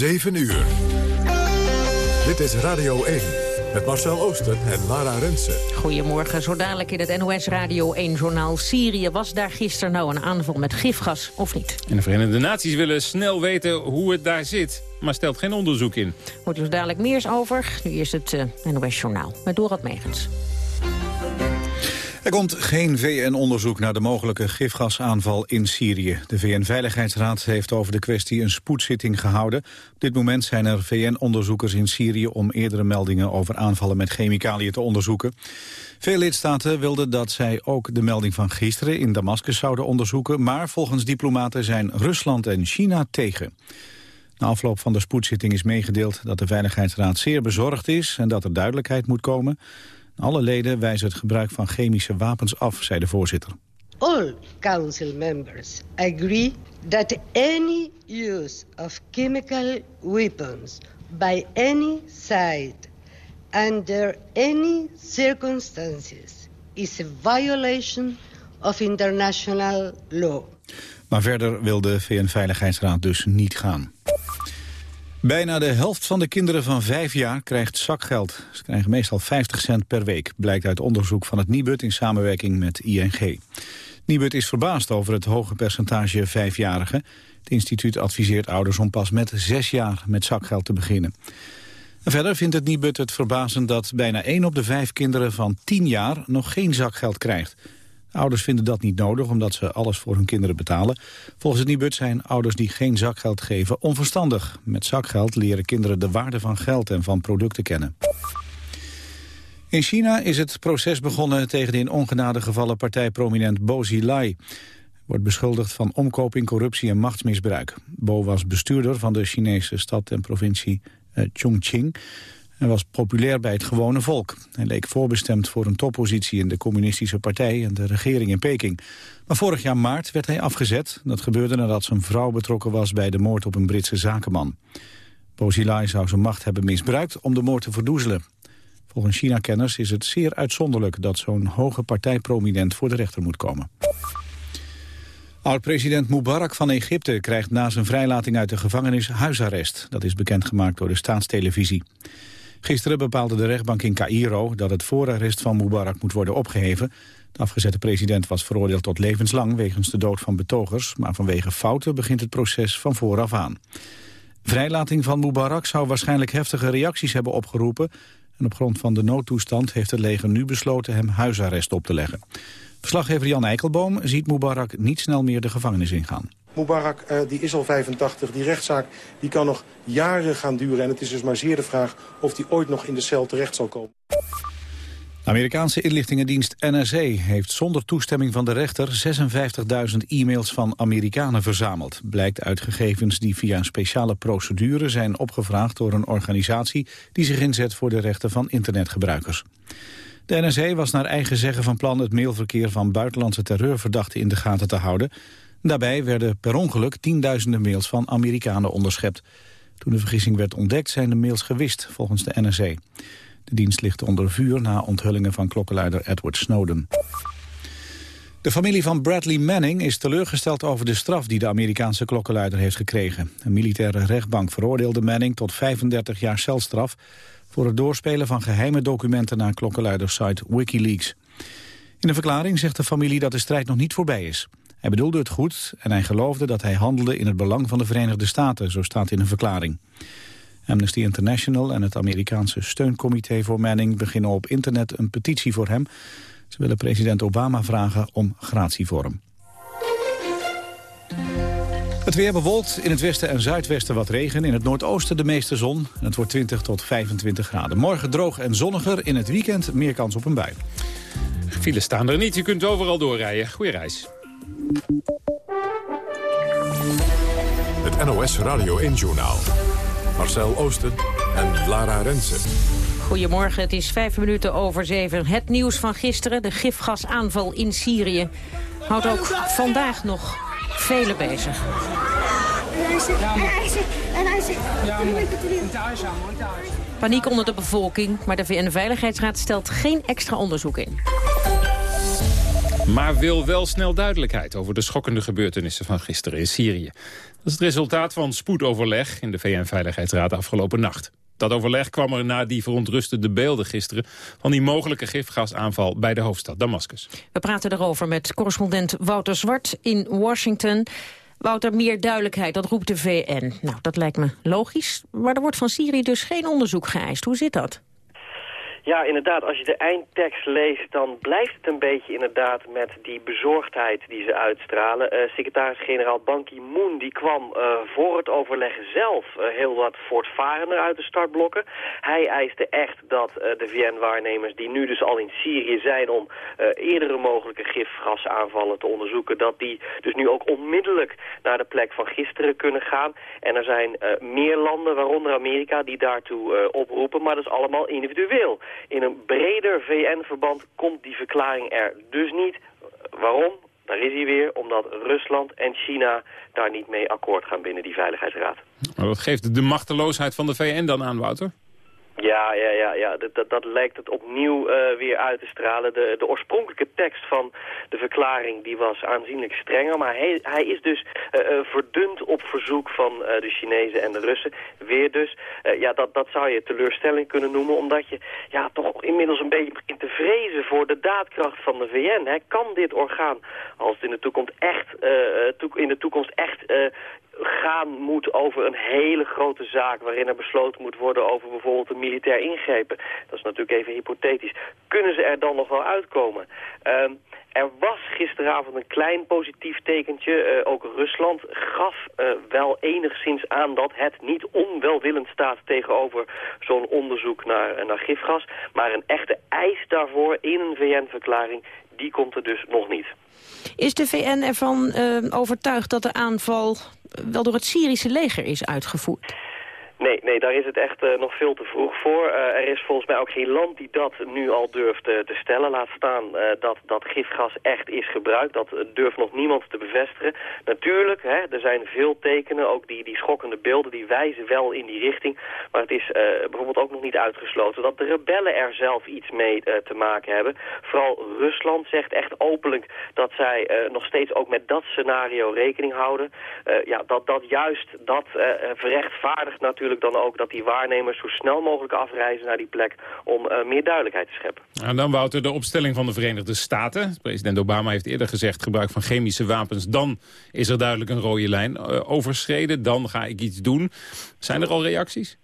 7 uur. Dit is Radio 1 met Marcel Ooster en Lara Rensen. Goedemorgen, zo dadelijk in het NOS Radio 1-journaal Syrië. Was daar gisteren nou een aanval met gifgas of niet? En de Verenigde Naties willen snel weten hoe het daar zit, maar stelt geen onderzoek in. Hoort u zo dadelijk meer over. Nu eerst het uh, NOS-journaal met Dorad Megens. Er komt geen VN-onderzoek naar de mogelijke gifgasaanval in Syrië. De VN-veiligheidsraad heeft over de kwestie een spoedzitting gehouden. Op dit moment zijn er VN-onderzoekers in Syrië... om eerdere meldingen over aanvallen met chemicaliën te onderzoeken. Veel lidstaten wilden dat zij ook de melding van gisteren in Damascus zouden onderzoeken... maar volgens diplomaten zijn Rusland en China tegen. Na afloop van de spoedzitting is meegedeeld dat de Veiligheidsraad zeer bezorgd is... en dat er duidelijkheid moet komen... Alle leden wijzen het gebruik van chemische wapens af, zei de voorzitter. All council members agree that any use of chemical weapons by any side under any circumstances is a violation of international law. Maar verder wil de VN-veiligheidsraad dus niet gaan. Bijna de helft van de kinderen van vijf jaar krijgt zakgeld. Ze krijgen meestal 50 cent per week, blijkt uit onderzoek van het Nibud in samenwerking met ING. Nibud is verbaasd over het hoge percentage vijfjarigen. Het instituut adviseert ouders om pas met zes jaar met zakgeld te beginnen. En verder vindt het Nibud het verbazend dat bijna één op de vijf kinderen van 10 jaar nog geen zakgeld krijgt. Ouders vinden dat niet nodig omdat ze alles voor hun kinderen betalen. Volgens het Nibud zijn ouders die geen zakgeld geven onverstandig. Met zakgeld leren kinderen de waarde van geld en van producten kennen. In China is het proces begonnen tegen de in ongenade gevallen partijprominent Bo Xilai. Wordt beschuldigd van omkoping, corruptie en machtsmisbruik. Bo was bestuurder van de Chinese stad en provincie eh, Chongqing. Hij was populair bij het gewone volk. Hij leek voorbestemd voor een toppositie in de communistische partij en de regering in Peking. Maar vorig jaar maart werd hij afgezet. Dat gebeurde nadat zijn vrouw betrokken was bij de moord op een Britse zakenman. Bozilai zou zijn macht hebben misbruikt om de moord te verdoezelen. Volgens China-kenners is het zeer uitzonderlijk dat zo'n hoge partijprominent voor de rechter moet komen. Oud-president Mubarak van Egypte krijgt na zijn vrijlating uit de gevangenis huisarrest. Dat is bekendgemaakt door de staatstelevisie. Gisteren bepaalde de rechtbank in Cairo dat het voorarrest van Mubarak moet worden opgeheven. De afgezette president was veroordeeld tot levenslang wegens de dood van betogers, maar vanwege fouten begint het proces van vooraf aan. Vrijlating van Mubarak zou waarschijnlijk heftige reacties hebben opgeroepen en op grond van de noodtoestand heeft het leger nu besloten hem huisarrest op te leggen. Verslaggever Jan Eikelboom ziet Mubarak niet snel meer de gevangenis ingaan. Mubarak uh, die is al 85. Die rechtszaak die kan nog jaren gaan duren. En het is dus maar zeer de vraag of die ooit nog in de cel terecht zal komen. Amerikaanse inlichtingendienst NSA heeft zonder toestemming van de rechter 56.000 e-mails van Amerikanen verzameld. Blijkt uit gegevens die via een speciale procedure zijn opgevraagd door een organisatie die zich inzet voor de rechten van internetgebruikers. De NSA was naar eigen zeggen van plan het mailverkeer van buitenlandse terreurverdachten in de gaten te houden. Daarbij werden per ongeluk tienduizenden mails van Amerikanen onderschept. Toen de vergissing werd ontdekt zijn de mails gewist, volgens de NRC. De dienst ligt onder vuur na onthullingen van klokkenluider Edward Snowden. De familie van Bradley Manning is teleurgesteld over de straf die de Amerikaanse klokkenluider heeft gekregen. Een militaire rechtbank veroordeelde Manning tot 35 jaar celstraf voor het doorspelen van geheime documenten naar klokkenluidersite Wikileaks. In een verklaring zegt de familie dat de strijd nog niet voorbij is. Hij bedoelde het goed en hij geloofde dat hij handelde in het belang van de Verenigde Staten, zo staat in een verklaring. Amnesty International en het Amerikaanse steuncomité voor Manning beginnen op internet een petitie voor hem. Ze willen president Obama vragen om gratie voor hem. Het weer bewolkt, in het westen en zuidwesten wat regen. In het noordoosten de meeste zon. Het wordt 20 tot 25 graden. Morgen droog en zonniger. In het weekend meer kans op een bui. Files staan er niet. Je kunt overal doorrijden. Goeie reis. Het NOS Radio 1-journaal. Marcel Oosten en Lara Rensen. Goedemorgen, het is vijf minuten over zeven. Het nieuws van gisteren, de gifgasaanval in Syrië... houdt ook vandaag nog velen bezig. Paniek onder de bevolking, maar de VN-veiligheidsraad stelt geen extra onderzoek in. Maar wil wel snel duidelijkheid over de schokkende gebeurtenissen van gisteren in Syrië. Dat is het resultaat van spoedoverleg in de VN-veiligheidsraad afgelopen nacht. Dat overleg kwam er na die verontrustende beelden gisteren... van die mogelijke gifgasaanval bij de hoofdstad Damascus. We praten erover met correspondent Wouter Zwart in Washington. Wouter, meer duidelijkheid, dat roept de VN. Nou, dat lijkt me logisch. Maar er wordt van Syrië dus geen onderzoek geëist. Hoe zit dat? Ja, inderdaad, als je de eindtekst leest, dan blijft het een beetje inderdaad met die bezorgdheid die ze uitstralen. Uh, Secretaris-generaal Ban Ki-moon die kwam uh, voor het overleg zelf uh, heel wat voortvarender uit de startblokken. Hij eiste echt dat de VN-waarnemers die nu dus al in Syrië zijn om eerdere mogelijke gifgasaanvallen te onderzoeken, dat die dus nu ook onmiddellijk naar de plek van gisteren kunnen gaan. En er zijn meer landen, waaronder Amerika, die daartoe oproepen, maar dat is allemaal individueel. In een breder VN-verband komt die verklaring er dus niet. Waarom? Daar is hij weer, omdat Rusland en China daar niet mee akkoord gaan binnen die Veiligheidsraad. Maar wat geeft de machteloosheid van de VN dan aan, Wouter? Ja, ja, ja, ja. Dat, dat, lijkt het opnieuw uh, weer uit te stralen. De, de oorspronkelijke tekst van de verklaring die was aanzienlijk strenger. Maar hij, hij is dus uh, verdund op verzoek van de Chinezen en de Russen. Weer dus. ja, dat, dat zou je teleurstelling kunnen noemen. Omdat je ja, toch inmiddels een beetje begint te vrezen voor de daadkracht van de VN. Hij kan dit orgaan, als het in de toekomst echt, in de toekomst echt gaan moet over een hele grote zaak... waarin er besloten moet worden over bijvoorbeeld een militair ingrepen. Dat is natuurlijk even hypothetisch. Kunnen ze er dan nog wel uitkomen? Uh, er was gisteravond een klein positief tekentje. Uh, ook Rusland gaf uh, wel enigszins aan dat het niet onwelwillend staat tegenover zo'n onderzoek naar, uh, naar gifgas. Maar een echte eis daarvoor in een VN-verklaring, die komt er dus nog niet. Is de VN ervan overtuigd dat de aanval wel door het Syrische leger is uitgevoerd? Nee, nee, daar is het echt uh, nog veel te vroeg voor. Uh, er is volgens mij ook geen land die dat nu al durft uh, te stellen. Laat staan dat, dat gifgas echt is gebruikt. Dat durft nog niemand te bevestigen. Natuurlijk, hè, er zijn veel tekenen, ook die, die schokkende beelden, die wijzen wel in die richting. Maar het is bijvoorbeeld ook nog niet uitgesloten dat de rebellen er zelf iets mee te maken hebben. Vooral Rusland zegt echt openlijk dat zij nog steeds ook met dat scenario rekening houden. ja, dat, dat juist dat verrechtvaardigt natuurlijk dan ook dat die waarnemers zo snel mogelijk afreizen naar die plek om uh, meer duidelijkheid te scheppen. En dan Wouter, de opstelling van de Verenigde Staten. President Obama heeft eerder gezegd gebruik van chemische wapens. Dan is er duidelijk een rode lijn uh, overschreden. Dan ga ik iets doen. Zijn er al reacties?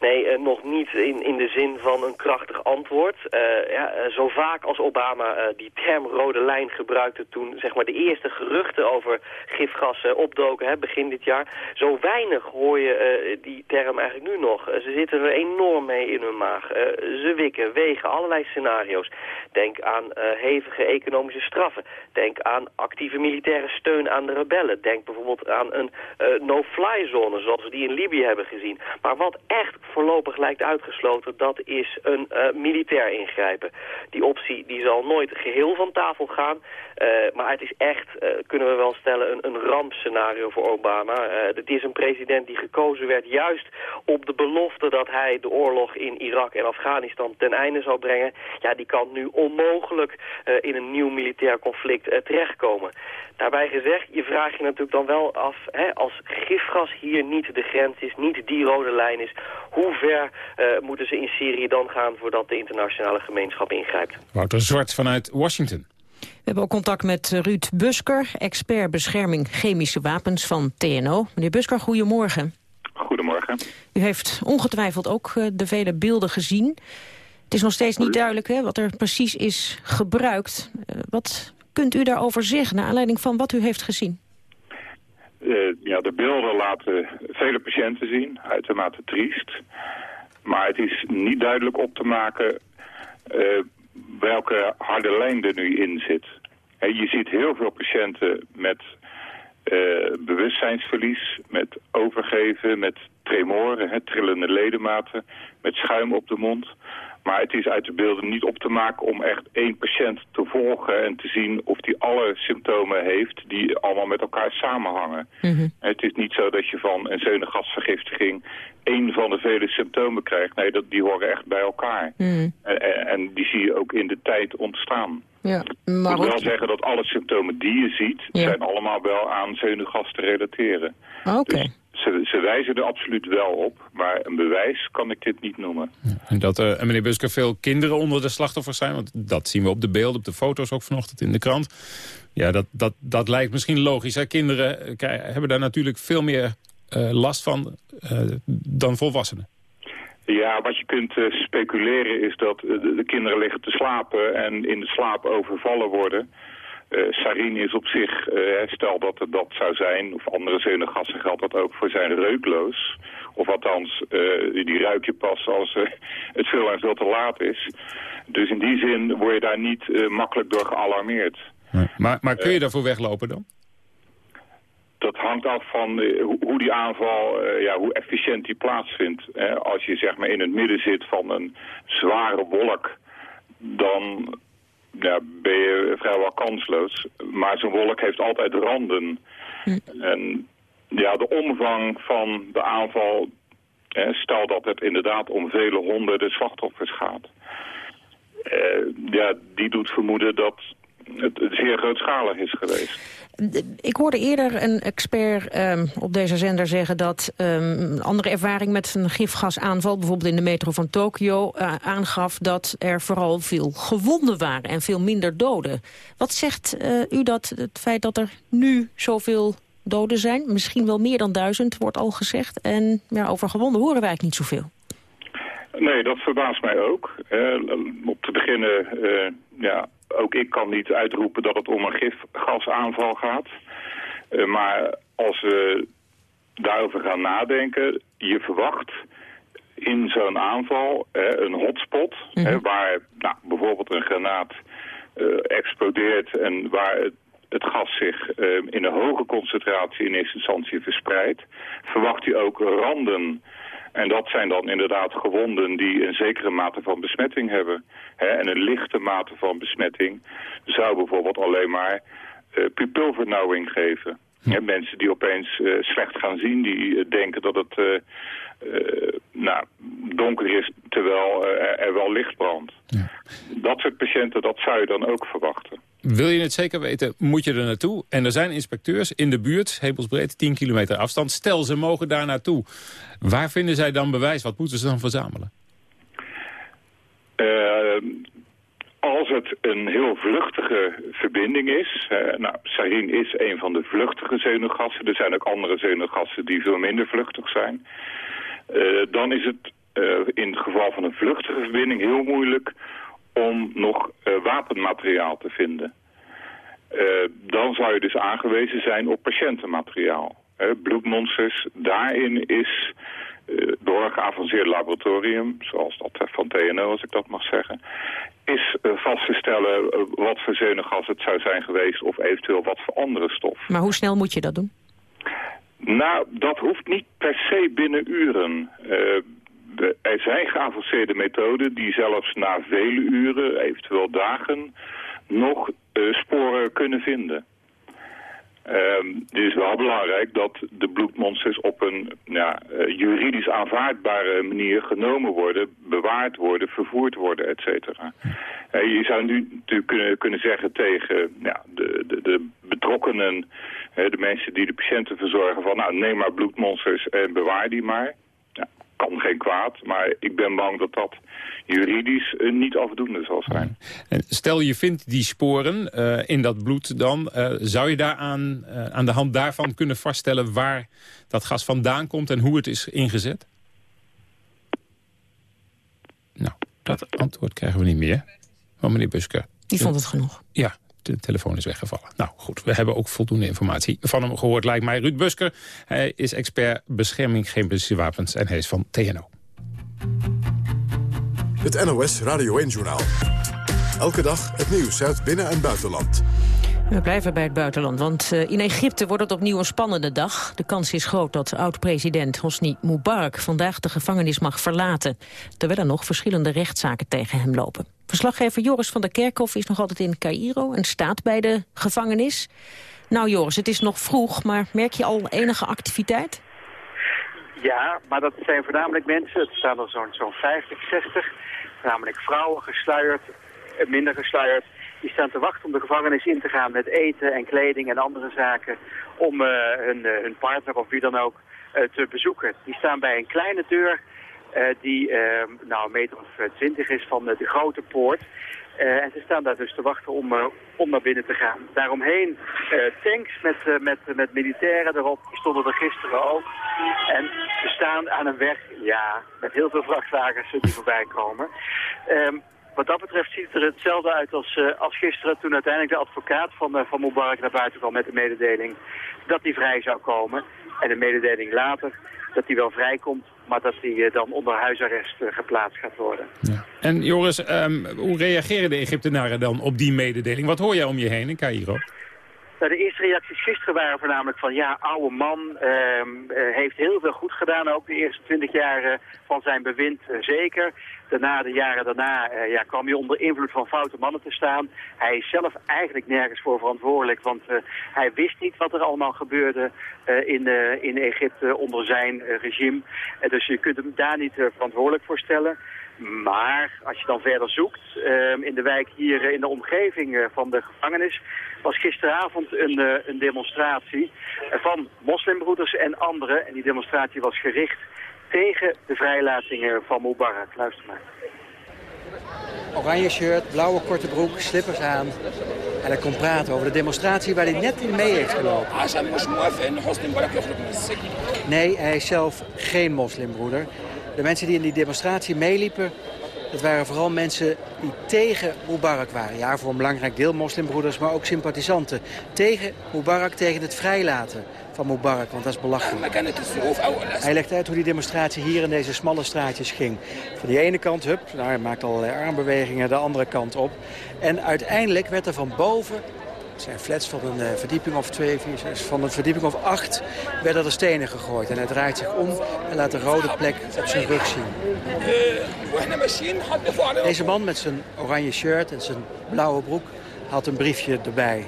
Nee, uh, nog niet in, in de zin van een krachtig antwoord. Uh, ja, uh, zo vaak als Obama die term rode lijn gebruikte toen zeg maar, de eerste geruchten over gifgas opdoken, hè, begin dit jaar. Zo weinig hoor je die term eigenlijk nu nog. ze zitten er enorm mee in hun maag. ze wikken, wegen, allerlei scenario's. Denk aan hevige economische straffen. Denk aan actieve militaire steun aan de rebellen. Denk bijvoorbeeld aan een no-fly zone zoals we die in Libië hebben gezien. Maar wat echt voorlopig lijkt uitgesloten, dat is een uh, militair ingrijpen. Die optie die zal nooit geheel van tafel gaan, uh, maar het is echt, uh, kunnen we wel stellen, een, een rampscenario voor Obama. het is een president die gekozen werd juist op de belofte dat hij de oorlog in Irak en Afghanistan ten einde zou brengen. Ja, die kan nu onmogelijk in een nieuw militair conflict terechtkomen. Daarbij gezegd, je vraagt je natuurlijk dan wel af, hè, als gifgas hier niet de grens is, niet die rode lijn is, hoe ver uh, moeten ze in Syrië dan gaan voordat de internationale gemeenschap ingrijpt? Wouter Zwart vanuit Washington. We hebben ook contact met Ruud Busker, expert bescherming chemische wapens van TNO. Meneer Busker, goedemorgen. Goedemorgen. U heeft ongetwijfeld ook uh, de vele beelden gezien. Het is nog steeds niet duidelijk hè, wat er precies is gebruikt. Uh, wat kunt u daarover zeggen, naar aanleiding van wat u heeft gezien? Uh, ja, de beelden laten vele patiënten zien, uitermate triest. Maar het is niet duidelijk op te maken uh, welke harde lijn er nu in zit. En je ziet heel veel patiënten met uh, bewustzijnsverlies, met overgeven, met tremoren, hè, trillende ledematen, met schuim op de mond. Maar het is uit de beelden niet op te maken om echt één patiënt te volgen en te zien of die alle symptomen heeft die allemaal met elkaar samenhangen. Mm -hmm. Het is niet zo dat je van een zenuwgasvergiftiging één van de vele symptomen krijgt. Nee, dat, die horen echt bij elkaar. Hmm. En, en- die zie je ook in de tijd ontstaan. Ja, Ik maar moet wel zeggen dat alle symptomen die je ziet... Ja. zijn allemaal wel aan zenuwgas te relateren. Oké. Dus ze, ze wijzen er absoluut wel op, maar een bewijs kan ik dit niet noemen. En dat er, en meneer Busker, veel kinderen onder de slachtoffers zijn. Want dat zien we op de beelden, op de foto's ook vanochtend in de krant. Ja, dat, dat, dat lijkt misschien logisch. Hè? Kinderen eh, hebben daar natuurlijk veel meer eh, last van eh, dan volwassenen. Ja, wat je kunt eh, speculeren is dat eh, de, de kinderen liggen te slapen en in de slaap overvallen worden. Eh sarin is op zich, eh, stel dat het dat zou zijn, of andere zenuwgassen geldt dat ook voor zijn reukloos. Of althans, eh, die ruik je pas als eh, het veel en veel te laat is. Dus in die zin word je daar niet eh, makkelijk door gealarmeerd. Maar, maar kun je daarvoor weglopen dan? Dat hangt af van hoe, die aanval, eh, ja, hoe efficiënt die plaatsvindt. Als je zeg maar in het midden zit van een zware wolk, dan ja, ben je vrijwel kansloos. Maar zo'n wolk heeft altijd randen. En ja, de omvang van de aanval, eh, stel dat het inderdaad om vele honderden slachtoffers gaat. eh, ja, die doet vermoeden dat het zeer grootschalig is geweest. Ik hoorde eerder een expert ehm, op deze zender zeggen dat ehm, een andere ervaring met een gifgasaanval, bijvoorbeeld in de metro van Tokio, eh, aangaf dat er vooral veel gewonden waren en veel minder doden. Wat zegt eh, u dat het feit dat er nu zoveel doden zijn, misschien wel meer dan duizend, wordt al gezegd, en over gewonden horen wij eigenlijk niet zoveel. Nee, dat verbaast mij ook. Eh, om te beginnen, ja, ook ik kan niet uitroepen dat het om een gifgasaanval gaat. Eh, maar als we daarover gaan nadenken, je verwacht in zo'n aanval een hotspot... eh, waar nou, bijvoorbeeld een granaat eh, explodeert en waar het, het gas zich eh, in een hoge concentratie in eerste instantie verspreidt... verwacht je ook randen... En dat zijn dan inderdaad gewonden die een zekere mate van besmetting hebben. Hè, en een lichte mate van besmetting zou bijvoorbeeld alleen maar eh, pupilvernauwing geven. Hè, mensen die opeens eh, slecht gaan zien, die eh, denken dat het nou, donker is terwijl er, er wel licht brandt. Dat soort patiënten, dat zou je dan ook verwachten. Wil je het zeker weten, moet je er naartoe. En er zijn inspecteurs in de buurt, hemelsbreed, 10 kilometer afstand. Stel, ze mogen daar naartoe. Waar vinden zij dan bewijs? Wat moeten ze dan verzamelen? Eh, als het een heel vluchtige verbinding is, eh, nou, sarin is een van de vluchtige zenuwgassen, er zijn ook andere zenuwgassen die veel minder vluchtig zijn, Eh, dan is het eh, in het geval van een vluchtige verbinding heel moeilijk om nog eh, wapenmateriaal te vinden. Eh, dan zou je dus aangewezen zijn op patiëntenmateriaal. Bloedmonsters, daarin is eh, door een geavanceerd laboratorium, zoals dat van TNO als ik dat mag zeggen, is eh, vast te stellen eh, wat voor zenuwgas het zou zijn geweest of eventueel wat voor andere stof. Maar hoe snel moet je dat doen? Nou, dat hoeft niet per se binnen uren. Eh, de- er zijn geavanceerde methoden die zelfs na vele uren, eventueel dagen, nog eh, sporen kunnen vinden. Ehm, het is wel belangrijk dat de bloedmonsters op een ja, eh, juridisch aanvaardbare manier genomen worden, bewaard worden, vervoerd worden, et cetera. Eh, je zou nu natuurlijk kunnen, kunnen zeggen tegen ja, de, de, de betrokkenen, de mensen die de patiënten verzorgen, van nou neem maar bloedmonsters en bewaar die maar. Kan geen kwaad, maar ik ben bang dat dat juridisch eh, niet afdoende zal zijn. En stel je vindt die sporen eh, in dat bloed dan. eh, zou je daaraan, eh, aan de hand daarvan kunnen vaststellen waar dat gas vandaan komt en hoe het is ingezet? Nou, dat antwoord krijgen we niet meer. Maar meneer Busker, Die vond het genoeg. ja, de telefoon is weggevallen. Nou goed, we hebben ook voldoende informatie van hem gehoord, lijkt mij. Ruud Busker, hij is expert bescherming chemische wapens en hij is van TNO. Het NOS Radio 1-journaal. Elke dag het nieuws uit binnen- en buitenland. We blijven bij het buitenland, want eh, in Egypte wordt het opnieuw een spannende dag. De kans is groot dat oud-president Hosni Mubarak vandaag de gevangenis mag verlaten. Terwijl er nog verschillende rechtszaken tegen hem lopen. Verslaggever Joris van der Kerkhof is nog altijd in Cairo en staat bij de gevangenis. Nou Joris, het is nog vroeg, maar merk je al enige activiteit? Ja, maar dat zijn voornamelijk mensen, het staan er zo'n zo'n 50, 60, namelijk vrouwen gesluierd, eh, minder gesluierd. Die staan te wachten om de gevangenis in te gaan met eten en kleding en andere zaken. Om hun, uh, hun partner of wie dan ook te bezoeken. Die staan bij een kleine deur die nou, een meter of twintig is van de grote poort. En ze staan daar dus te wachten om, om naar binnen te gaan. Daaromheen tanks met, met, met militairen erop. Die stonden er gisteren ook. En ze staan aan een weg, ja, met heel veel vrachtwagens die voorbij komen. Um, wat dat betreft ziet het er hetzelfde uit als, als gisteren toen uiteindelijk de advocaat van, van Mubarak naar buiten kwam met de mededeling dat hij vrij zou komen. En de mededeling later dat hij wel vrijkomt, maar dat hij uh, dan onder huisarrest uh, geplaatst gaat worden. Ja. En Joris, um, hoe reageren de Egyptenaren dan op die mededeling? Wat hoor jij om je heen in Cairo? Nou, de eerste reacties gisteren waren voornamelijk van ja, oude man uh, heeft heel veel goed gedaan. Ook de eerste twintig jaar van zijn bewind zeker. Daarna, de jaren daarna, ja, kwam hij onder invloed van foute mannen te staan. Hij is zelf eigenlijk nergens voor verantwoordelijk, want hij wist niet wat er allemaal gebeurde in, in Egypte onder zijn regime. dus je kunt hem daar niet verantwoordelijk voor stellen. Maar als je dan verder zoekt, in de wijk hier in de omgeving van de gevangenis, was gisteravond een, een demonstratie van moslimbroeders en anderen. En die demonstratie was gericht tegen de vrijlatingen van Mubarak. Luister maar. Oranje shirt, blauwe korte broek, slippers aan. En hij komt praten over de demonstratie waar hij net in mee heeft gelopen. Nee, hij is zelf geen moslimbroeder. De mensen die in die demonstratie meeliepen... dat waren vooral mensen die tegen Mubarak waren. Ja, voor een belangrijk deel moslimbroeders, maar ook sympathisanten. Tegen Mubarak, tegen het vrijlaten van Mubarak, want dat is belachelijk. Hij legt uit hoe die demonstratie hier in deze smalle straatjes ging. Van die ene kant, hup, nou, hij maakt allerlei armbewegingen, de andere kant op. En uiteindelijk werd er van boven zijn flats van een uh, verdieping of twee, vier, zes, van een verdieping of acht werden er stenen gegooid. En hij draait zich om en laat de rode plek op zijn rug zien. Deze man met zijn oranje shirt en zijn blauwe broek had een briefje erbij.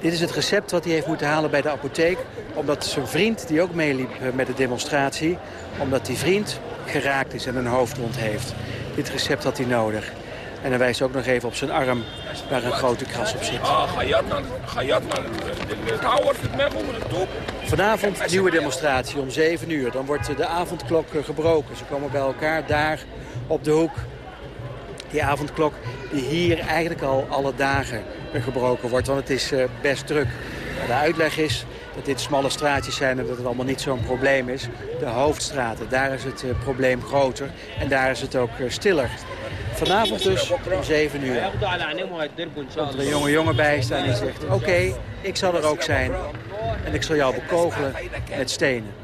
Dit is het recept wat hij heeft moeten halen bij de apotheek. Omdat zijn vriend, die ook meeliep met de demonstratie... omdat die vriend geraakt is en een hoofdwond heeft. Dit recept had hij nodig. En hij wijst ook nog even op zijn arm waar een grote kras op zit. Vanavond nieuwe demonstratie om 7 uur. Dan wordt de avondklok gebroken. Ze komen bij elkaar daar op de hoek. Die avondklok die hier eigenlijk al alle dagen gebroken wordt. Want het is uh, best druk. De uitleg is dat dit smalle straatjes zijn en dat het allemaal niet zo'n probleem is. De hoofdstraten, daar is het uh, probleem groter en daar is het ook stiller. Vanavond dus om 7 uur. Komt er een jonge jongen bij staan die zegt... oké, okay, ik zal er ook zijn en ik zal jou bekogelen met stenen.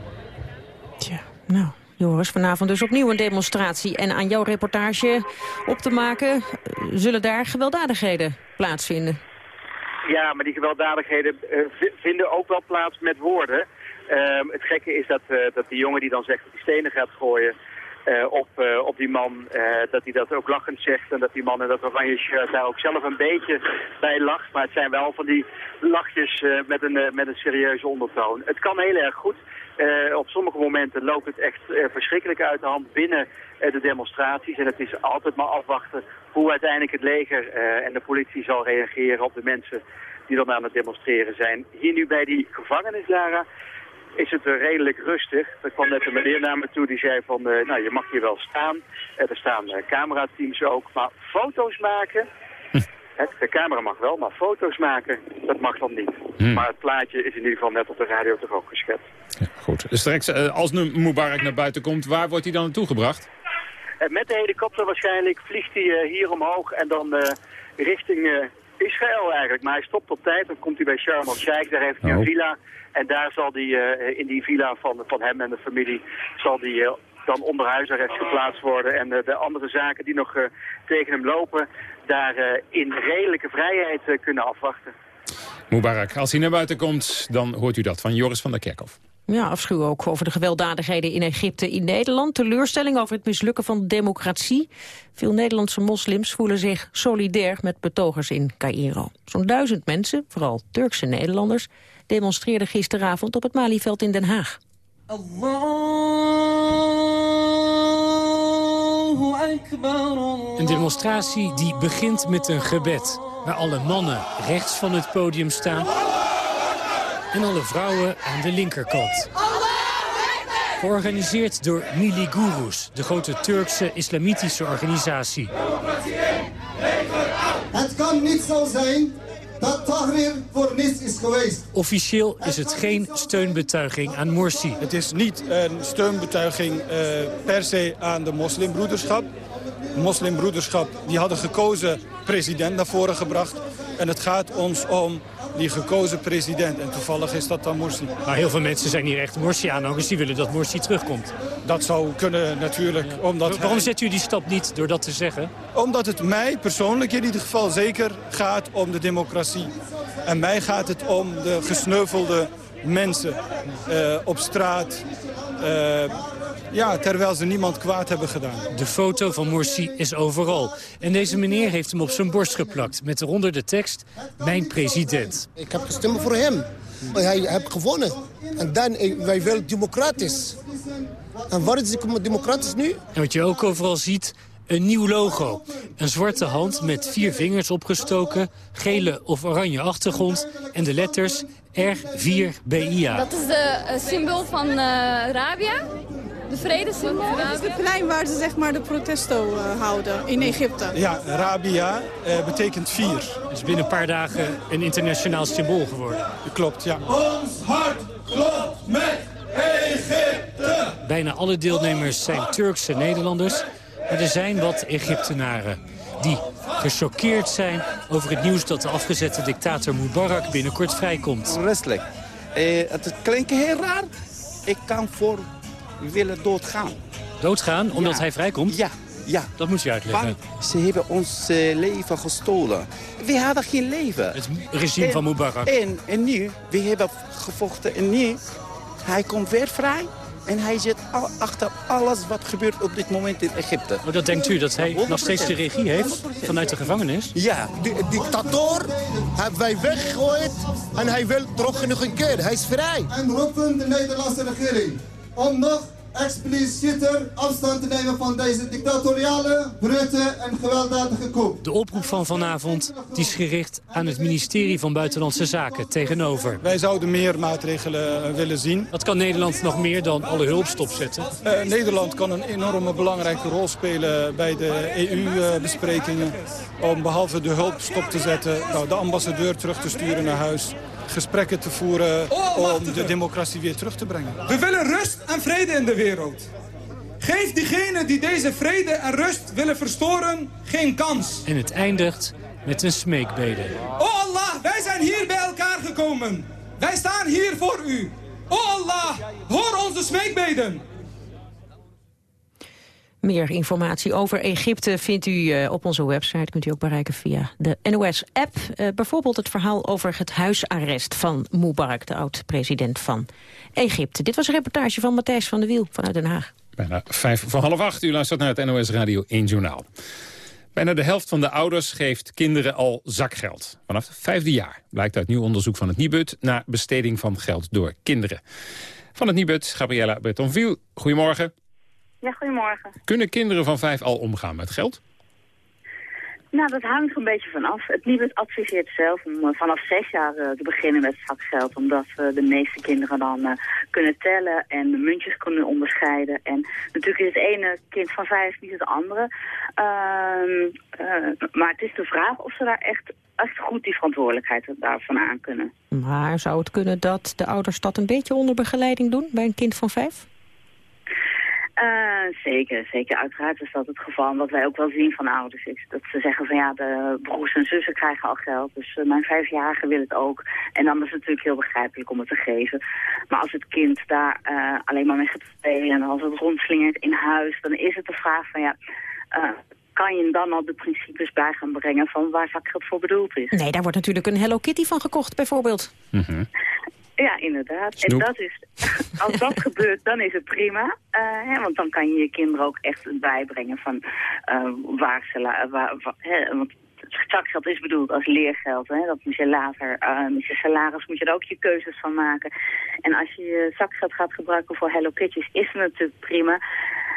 Tja, nou... Joris, vanavond dus opnieuw een demonstratie. En aan jouw reportage op te maken... zullen daar gewelddadigheden plaatsvinden. Ja, maar die gewelddadigheden uh, vinden ook wel plaats met woorden. Uh, het gekke is dat, uh, dat die jongen die dan zegt dat hij stenen gaat gooien... Uh, op, uh, op die man, uh, dat hij dat ook lachend zegt en dat die man in dat oranje shirt daar ook zelf een beetje bij lacht. Maar het zijn wel van die lachjes met, een, met een serieuze ondertoon. Het kan heel erg goed. op sommige momenten loopt het echt verschrikkelijk uit de hand binnen de demonstraties. En het is altijd maar afwachten hoe uiteindelijk het leger en de politie zal reageren op de mensen die dan aan het demonstreren zijn. Hier nu bij die gevangenis, Lara, is het redelijk rustig. Er kwam net een meneer naar me toe die zei van, uh, nou je mag hier wel staan. Uh, er staan camerateams ook, maar foto's maken... Hm. De camera mag wel, maar foto's maken, dat mag dan niet. Hm. Maar het plaatje is in ieder geval net op de radio toch ook geschetst. Ja, goed. Straks, als Mubarak naar buiten komt, waar wordt hij dan naartoe gebracht? met de helikopter waarschijnlijk vliegt hij hier omhoog en dan richting Israël eigenlijk. Maar hij stopt op tijd, dan komt hij bij Sharm el-Sheikh, daar heeft hij oh. een villa... En daar zal die, uh, in die villa van, van hem en de familie zal die uh, dan onder huisarrest geplaatst worden. En uh, de andere zaken die nog tegen hem lopen, daar in redelijke vrijheid kunnen afwachten. Mubarak, als hij naar buiten komt, dan hoort u dat van Joris van der Kerkhof. Ja, afschuw ook over de gewelddadigheden in Egypte in Nederland. Teleurstelling over het mislukken van democratie. Veel Nederlandse moslims voelen zich solidair met betogers in Cairo. Zo'n duizend mensen, vooral Turkse Nederlanders... demonstreerden gisteravond op het Malieveld in Den Haag. Een demonstratie die begint met een gebed... waar alle mannen rechts van het podium staan en alle vrouwen aan de linkerkant. Georganiseerd door Mili Gurus, de grote Turkse islamitische organisatie. Het kan niet zo zijn dat Tahrir voor niets is geweest. Officieel is het geen steunbetuiging aan Morsi. Het is niet een steunbetuiging uh, per se aan de moslimbroederschap. De moslimbroederschap die hadden gekozen president naar voren gebracht. En het gaat ons om die gekozen president. En toevallig is dat dan Morsi. Maar heel veel mensen zijn hier echt Morsi-aanhangers. Die willen dat Morsi terugkomt. Dat zou kunnen natuurlijk. Omdat Waarom zet u die stap niet door dat te zeggen? Omdat het mij persoonlijk in ieder geval zeker gaat om de democratie. En mij gaat het om de gesneuvelde mensen uh, op straat... Uh, ja, terwijl ze niemand kwaad hebben gedaan. De foto van Morsi is overal. En deze meneer heeft hem op zijn borst geplakt. Met eronder de tekst, mijn president. Ik heb gestemd voor hem. Hij heeft gewonnen. En dan, eh, wij willen democratisch. En wat is democratisch nu? En wat je ook overal ziet, een nieuw logo. Een zwarte hand met vier vingers opgestoken, gele of oranje achtergrond... en de letters R4BIA. Dat is de uh, symbool van uh, Rabia. De vredesymbool? Dat is de plein waar ze zeg maar, de protesto uh, houden in Egypte. Ja, Rabia uh, betekent vier. Het is binnen een paar dagen een internationaal symbool geworden. Klopt, ja. Ons hart klopt met Egypte! Bijna alle deelnemers zijn Turkse Nederlanders. Maar er zijn wat Egyptenaren die gechoqueerd zijn over het nieuws dat de afgezette dictator Mubarak binnenkort vrijkomt. Rustelijk. Eh, het klinkt heel raar. Ik kan voor willen doodgaan. Doodgaan omdat Ja. hij vrijkomt? Ja, ja. Dat moet je uitleggen. Want ze hebben ons eh, leven gestolen. We hadden geen leven. Het regime van Mubarak. En, en nu, we hebben gevochten en nu, hij komt weer vrij. En hij zit al achter alles wat gebeurt op dit moment in Egypte. Maar dat denkt u, dat hij nog steeds de regie heeft vanuit de gevangenis? Ja. De dictator hebben wij weggegooid en hij wil terug nog een keer. Hij is vrij. En roepen de Nederlandse regering om nog explicieter afstand te nemen van deze dictatoriale, brute en gewelddadige coup. De oproep van vanavond die is gericht aan het ministerie van Buitenlandse Zaken tegenover. Wij zouden meer maatregelen uh, willen zien. Wat kan Nederland nog meer dan alle hulp stopzetten? Uh, Nederland kan een enorme belangrijke rol spelen bij de EU-besprekingen. om behalve de hulp stop te zetten, nou, de ambassadeur terug te sturen naar huis gesprekken te voeren om de democratie weer terug te brengen. We willen rust en vrede in de wereld. Geef diegenen die deze vrede en rust willen verstoren geen kans. En het eindigt met een smeekbede. O Allah, wij zijn hier bij elkaar gekomen. Wij staan hier voor u. O Allah, hoor onze smeekbeden. Meer informatie over Egypte vindt u uh, op onze website. Kunt u ook bereiken via de NOS-app. Uh, bijvoorbeeld het verhaal over het huisarrest van Mubarak, de oud-president van Egypte. Dit was een reportage van Matthijs van der Wiel vanuit Den Haag. Bijna vijf voor half acht. U luistert naar het NOS Radio 1 Journaal. Bijna de helft van de ouders geeft kinderen al zakgeld. Vanaf het vijfde jaar blijkt uit nieuw onderzoek van het Nibud... naar besteding van geld door kinderen. Van het Nibud, Gabriella Bretonville. Goedemorgen. Ja, goedemorgen. Kunnen kinderen van vijf al omgaan met geld? Nou, dat hangt er een beetje vanaf. Het Nibud adviseert zelf om uh, vanaf zes jaar uh, te beginnen met zakgeld. Omdat uh, de meeste kinderen dan kunnen tellen en de muntjes kunnen onderscheiden. En natuurlijk is het ene kind van vijf niet het andere. maar het is de vraag of ze daar echt, echt goed die verantwoordelijkheid daarvan aan kunnen. Maar zou het kunnen dat de ouders dat een beetje onder begeleiding doen bij een kind van vijf? Uh, zeker, zeker. Uiteraard is dat het geval. Wat wij ook wel zien van ouders is dat ze zeggen van ja, de broers en zussen krijgen al geld. Dus uh, mijn vijfjarige wil het ook. En dan is het natuurlijk heel begrijpelijk om het te geven. Maar als het kind daar uh, alleen maar mee gaat spelen en als het rondslingert in huis, dan is het de vraag van ja... kan je dan al de principes bij gaan brengen van waar zakgeld voor bedoeld is? Nee, daar wordt natuurlijk een Hello Kitty van gekocht bijvoorbeeld. Mm -hmm. Ja, inderdaad. Snoep. En dat is, als dat gebeurt, dan is het prima. Uh, hè, want dan kan je je kinderen ook echt bijbrengen van uh, waar ze... Waar, waar, hè, want zakgeld is bedoeld als leergeld. Hè? Dat moet je later, uh, met je salaris moet je er ook je keuzes van maken. En als je je zakgeld gaat gebruiken voor Hello Kitties, is het natuurlijk prima.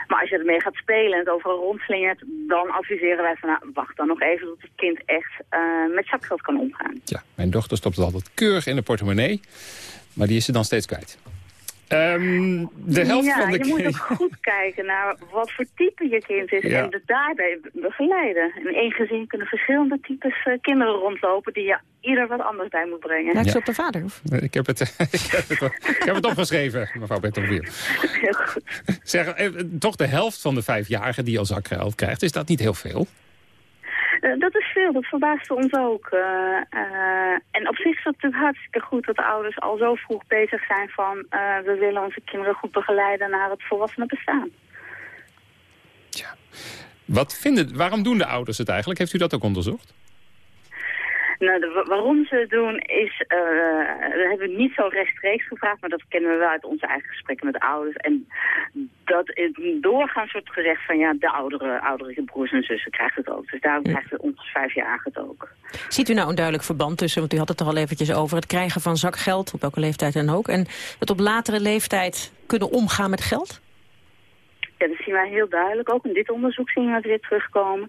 Maar als je ermee gaat spelen en het overal rondslingert, dan adviseren wij van nou, wacht dan nog even tot het kind echt uh, met zakgeld kan omgaan. Ja, mijn dochter stopt het altijd keurig in de portemonnee, maar die is ze dan steeds kwijt. Um, de helft ja, van de je moet ook goed kijken naar wat voor type je kind is en de daarbij begeleiden. In één gezin kunnen verschillende types uh, kinderen rondlopen die je ieder wat anders bij moet brengen. Lijkt ze op de vader? Of? Ik, heb het, ik, heb het, ik heb het opgeschreven, mevrouw Bettelvier. Heel goed. Zeg, eh, toch de helft van de vijfjarigen die al zakgeld krijgt, is dat niet heel veel? Uh, dat is veel, dat verbaasde ons ook. Uh, uh, en op zich is het natuurlijk hartstikke goed dat de ouders al zo vroeg bezig zijn van... we willen onze kinderen goed begeleiden naar het volwassenen bestaan. Wat vinden, waarom doen de ouders het eigenlijk? Heeft u dat ook onderzocht? Nou, de, waarom ze het doen is, uh, dat hebben we niet zo rechtstreeks gevraagd, maar dat kennen we wel uit onze eigen gesprekken met de ouders. En dat doorgaans wordt gezegd van ja, de oudere, oudere broers en zussen krijgen het ook. Dus daarom krijgt ons vijfjarige het ook. Ziet u nou een duidelijk verband tussen, want u had het er al eventjes over, het krijgen van zakgeld, op welke leeftijd dan ook, en het op latere leeftijd kunnen omgaan met geld? Ja, dat zien wij heel duidelijk. Ook in dit onderzoek zien we het weer terugkomen.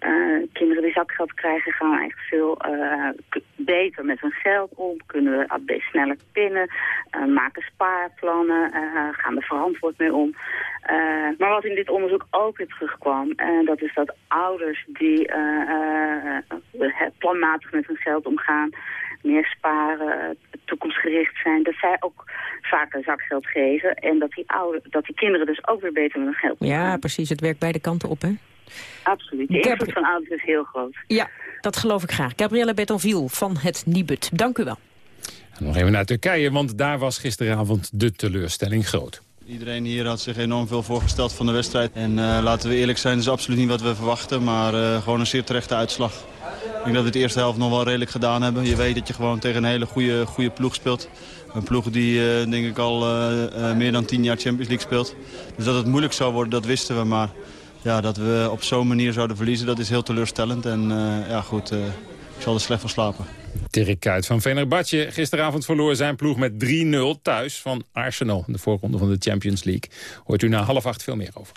Uh, kinderen die zakgeld krijgen gaan echt veel uh, beter met hun geld om. Kunnen we sneller pinnen, uh, maken spaarplannen, gaan er verantwoord mee om. maar wat in dit onderzoek ook weer terugkwam, dat is dat ouders die planmatig met hun geld omgaan, meer sparen, toekomstgericht zijn, dat zij ook vaker zakgeld geven. En dat die, oude, dat die kinderen dus ook weer beter met hun geld. Ja, precies. Het werkt beide kanten op, hè? Absoluut. De invloed van ouders is heel groot. Ja, dat geloof ik graag. Gabrielle Betonville van het Nibud. Dank u wel. En nog even naar Turkije, want daar was gisteravond de teleurstelling groot. Iedereen hier had zich enorm veel voorgesteld van de wedstrijd. En uh, laten we eerlijk zijn, dat is absoluut niet wat we verwachten. Maar uh, gewoon een zeer terechte uitslag. Ik denk dat we de eerste helft nog wel redelijk gedaan hebben. Je weet dat je gewoon tegen een hele goede, goede ploeg speelt. Een ploeg die uh, denk ik al meer dan tien jaar Champions League speelt. Dus dat het moeilijk zou worden, dat wisten we. Maar ja, dat we op zo'n manier zouden verliezen, dat is heel teleurstellend. En ja, goed, ik zal er slecht van slapen. Dirk Kuyt van Venerbatje. Gisteravond verloor zijn ploeg met 3-0 thuis van Arsenal. De voorronde van de Champions League. Hoort u na half acht veel meer over.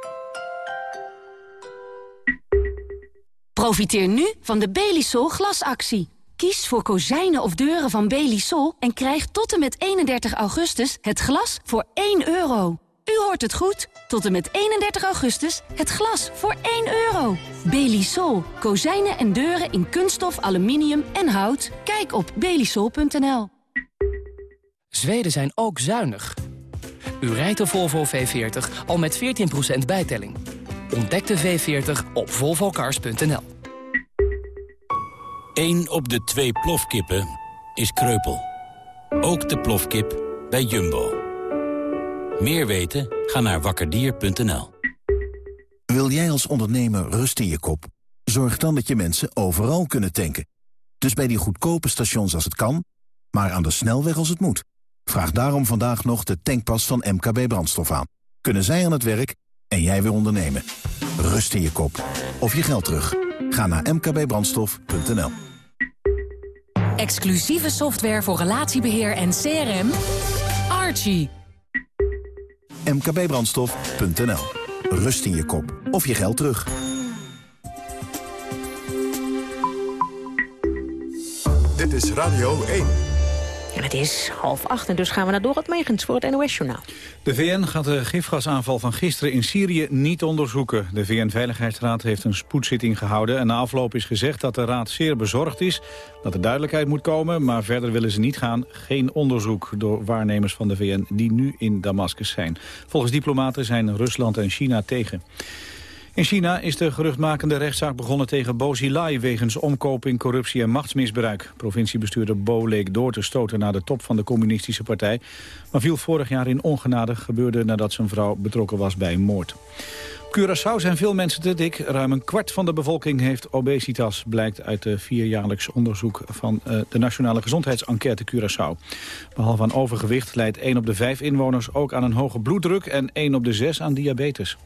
Profiteer nu van de Belisol glasactie. Kies voor kozijnen of deuren van Belisol en krijg tot en met 31 augustus het glas voor 1 euro. U hoort het goed. Tot en met 31 augustus het glas voor 1 euro. Belisol. Kozijnen en deuren in kunststof, aluminium en hout. Kijk op belisol.nl. Zweden zijn ook zuinig. U rijdt de Volvo V40 al met 14% bijtelling. Ontdek de V40 op volvocars.nl. Eén op de twee plofkippen is kreupel. Ook de plofkip bij Jumbo. Meer weten? Ga naar wakkerdier.nl. Wil jij als ondernemer rust in je kop? Zorg dan dat je mensen overal kunnen tanken. Dus bij die goedkope stations als het kan, maar aan de snelweg als het moet. Vraag daarom vandaag nog de tankpas van MKB Brandstof aan. Kunnen zij aan het werk en jij weer ondernemen. Rust in je kop. Of je geld terug. Ga naar mkbbrandstof.nl. Exclusieve software voor relatiebeheer en CRM. Archie. mkbbrandstof.nl. Rust in je kop. Of je geld terug. Dit is Radio 1. En het is half acht en dus gaan we naar Dorot Megens voor het NOS-journaal. De VN gaat de gifgasaanval van gisteren in Syrië niet onderzoeken. De VN-veiligheidsraad heeft een spoedzitting gehouden... en na afloop is gezegd dat de raad zeer bezorgd is... dat er duidelijkheid moet komen, maar verder willen ze niet gaan. Geen onderzoek door waarnemers van de VN die nu in Damascus zijn. Volgens diplomaten zijn Rusland en China tegen. In China is de geruchtmakende rechtszaak begonnen tegen Bo Xilai... wegens omkoping, corruptie en machtsmisbruik. Provinciebestuurder Bo leek door te stoten naar de top van de communistische partij... maar viel vorig jaar in ongenade, gebeurde nadat zijn vrouw betrokken was bij een moord. Curaçao zijn veel mensen te dik. Ruim een kwart van de bevolking heeft obesitas... blijkt uit de vierjaarlijks onderzoek van uh, de Nationale Gezondheidsenquête Curaçao. Behalve aan overgewicht leidt 1 op de 5 inwoners ook aan een hoge bloeddruk... en 1 op de 6 aan diabetes.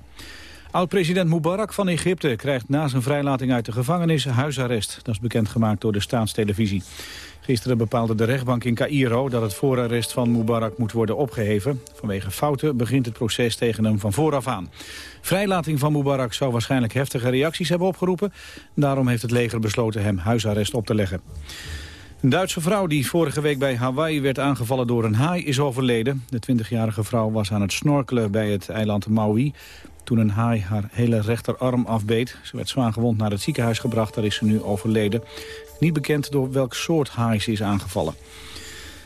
Oud-president Mubarak van Egypte krijgt na zijn vrijlating uit de gevangenis huisarrest. Dat is bekendgemaakt door de staatstelevisie. Gisteren bepaalde de rechtbank in Cairo dat het voorarrest van Mubarak moet worden opgeheven. Vanwege fouten begint het proces tegen hem van vooraf aan. Vrijlating van Mubarak zou waarschijnlijk heftige reacties hebben opgeroepen. Daarom heeft het leger besloten hem huisarrest op te leggen. Een Duitse vrouw die vorige week bij Hawaii werd aangevallen door een haai is overleden. De 20-jarige vrouw was aan het snorkelen bij het eiland Maui toen een haai haar hele rechterarm afbeet. Ze werd zwaar gewond naar het ziekenhuis gebracht, daar is ze nu overleden. Niet bekend door welk soort haai ze is aangevallen.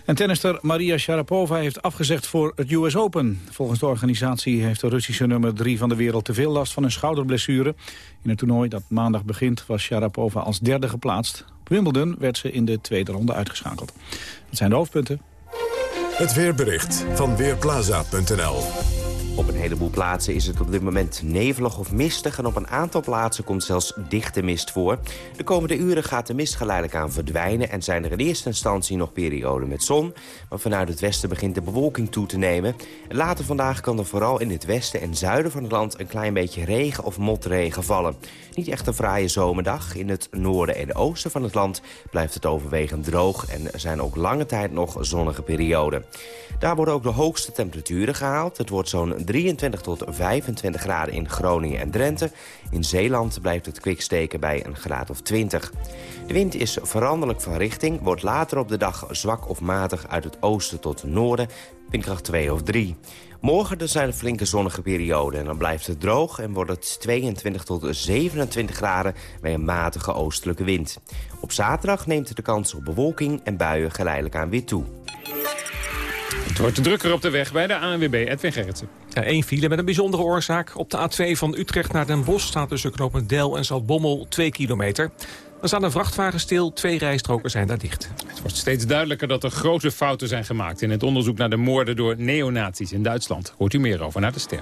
En tennister Maria Sharapova heeft afgezegd voor het US Open. Volgens de organisatie heeft de Russische nummer 3 van de wereld te veel last van een schouderblessure. In het toernooi dat maandag begint was Sharapova als derde geplaatst. Op Wimbledon werd ze in de tweede ronde uitgeschakeld. Dat zijn de hoofdpunten. Het weerbericht van Weerplaza.nl op een heleboel plaatsen is het op dit moment nevelig of mistig... en op een aantal plaatsen komt zelfs dichte mist voor. De komende uren gaat de mist geleidelijk aan verdwijnen... en zijn er in eerste instantie nog perioden met zon. Maar vanuit het westen begint de bewolking toe te nemen. En later vandaag kan er vooral in het westen en zuiden van het land... een klein beetje regen of motregen vallen. Niet echt een fraaie zomerdag. In het noorden en oosten van het land blijft het overwegend droog... en er zijn ook lange tijd nog zonnige perioden. Daar worden ook de hoogste temperaturen gehaald. Het wordt zo'n 23 tot 25 graden in Groningen en Drenthe. In Zeeland blijft het kwik steken bij een graad of 20. De wind is veranderlijk van richting, wordt later op de dag zwak of matig uit het oosten tot noorden, windkracht 2 of 3. Morgen er zijn er flinke zonnige perioden en dan blijft het droog... en wordt het 22 tot 27 graden bij een matige oostelijke wind. Op zaterdag neemt de kans op bewolking en buien geleidelijk aan weer toe. Het wordt drukker op de weg bij de ANWB, Edwin Gerritsen. Ja, Eén file met een bijzondere oorzaak. Op de A2 van Utrecht naar Den Bosch staat tussen Knopendel en Zaltbommel 2 kilometer. Er staat een vrachtwagen stil, twee rijstroken zijn daar dicht. Het wordt steeds duidelijker dat er grote fouten zijn gemaakt... in het onderzoek naar de moorden door neonazies in Duitsland. Hoort u meer over naar de ster.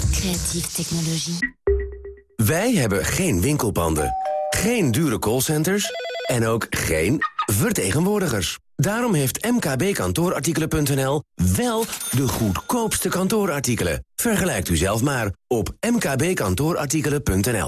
Creatieve technologie. Wij hebben geen winkelpanden, geen dure callcenters en ook geen vertegenwoordigers. Daarom heeft mkbkantoorartikelen.nl wel de goedkoopste kantoorartikelen. Vergelijkt u zelf maar op mkbkantoorartikelen.nl.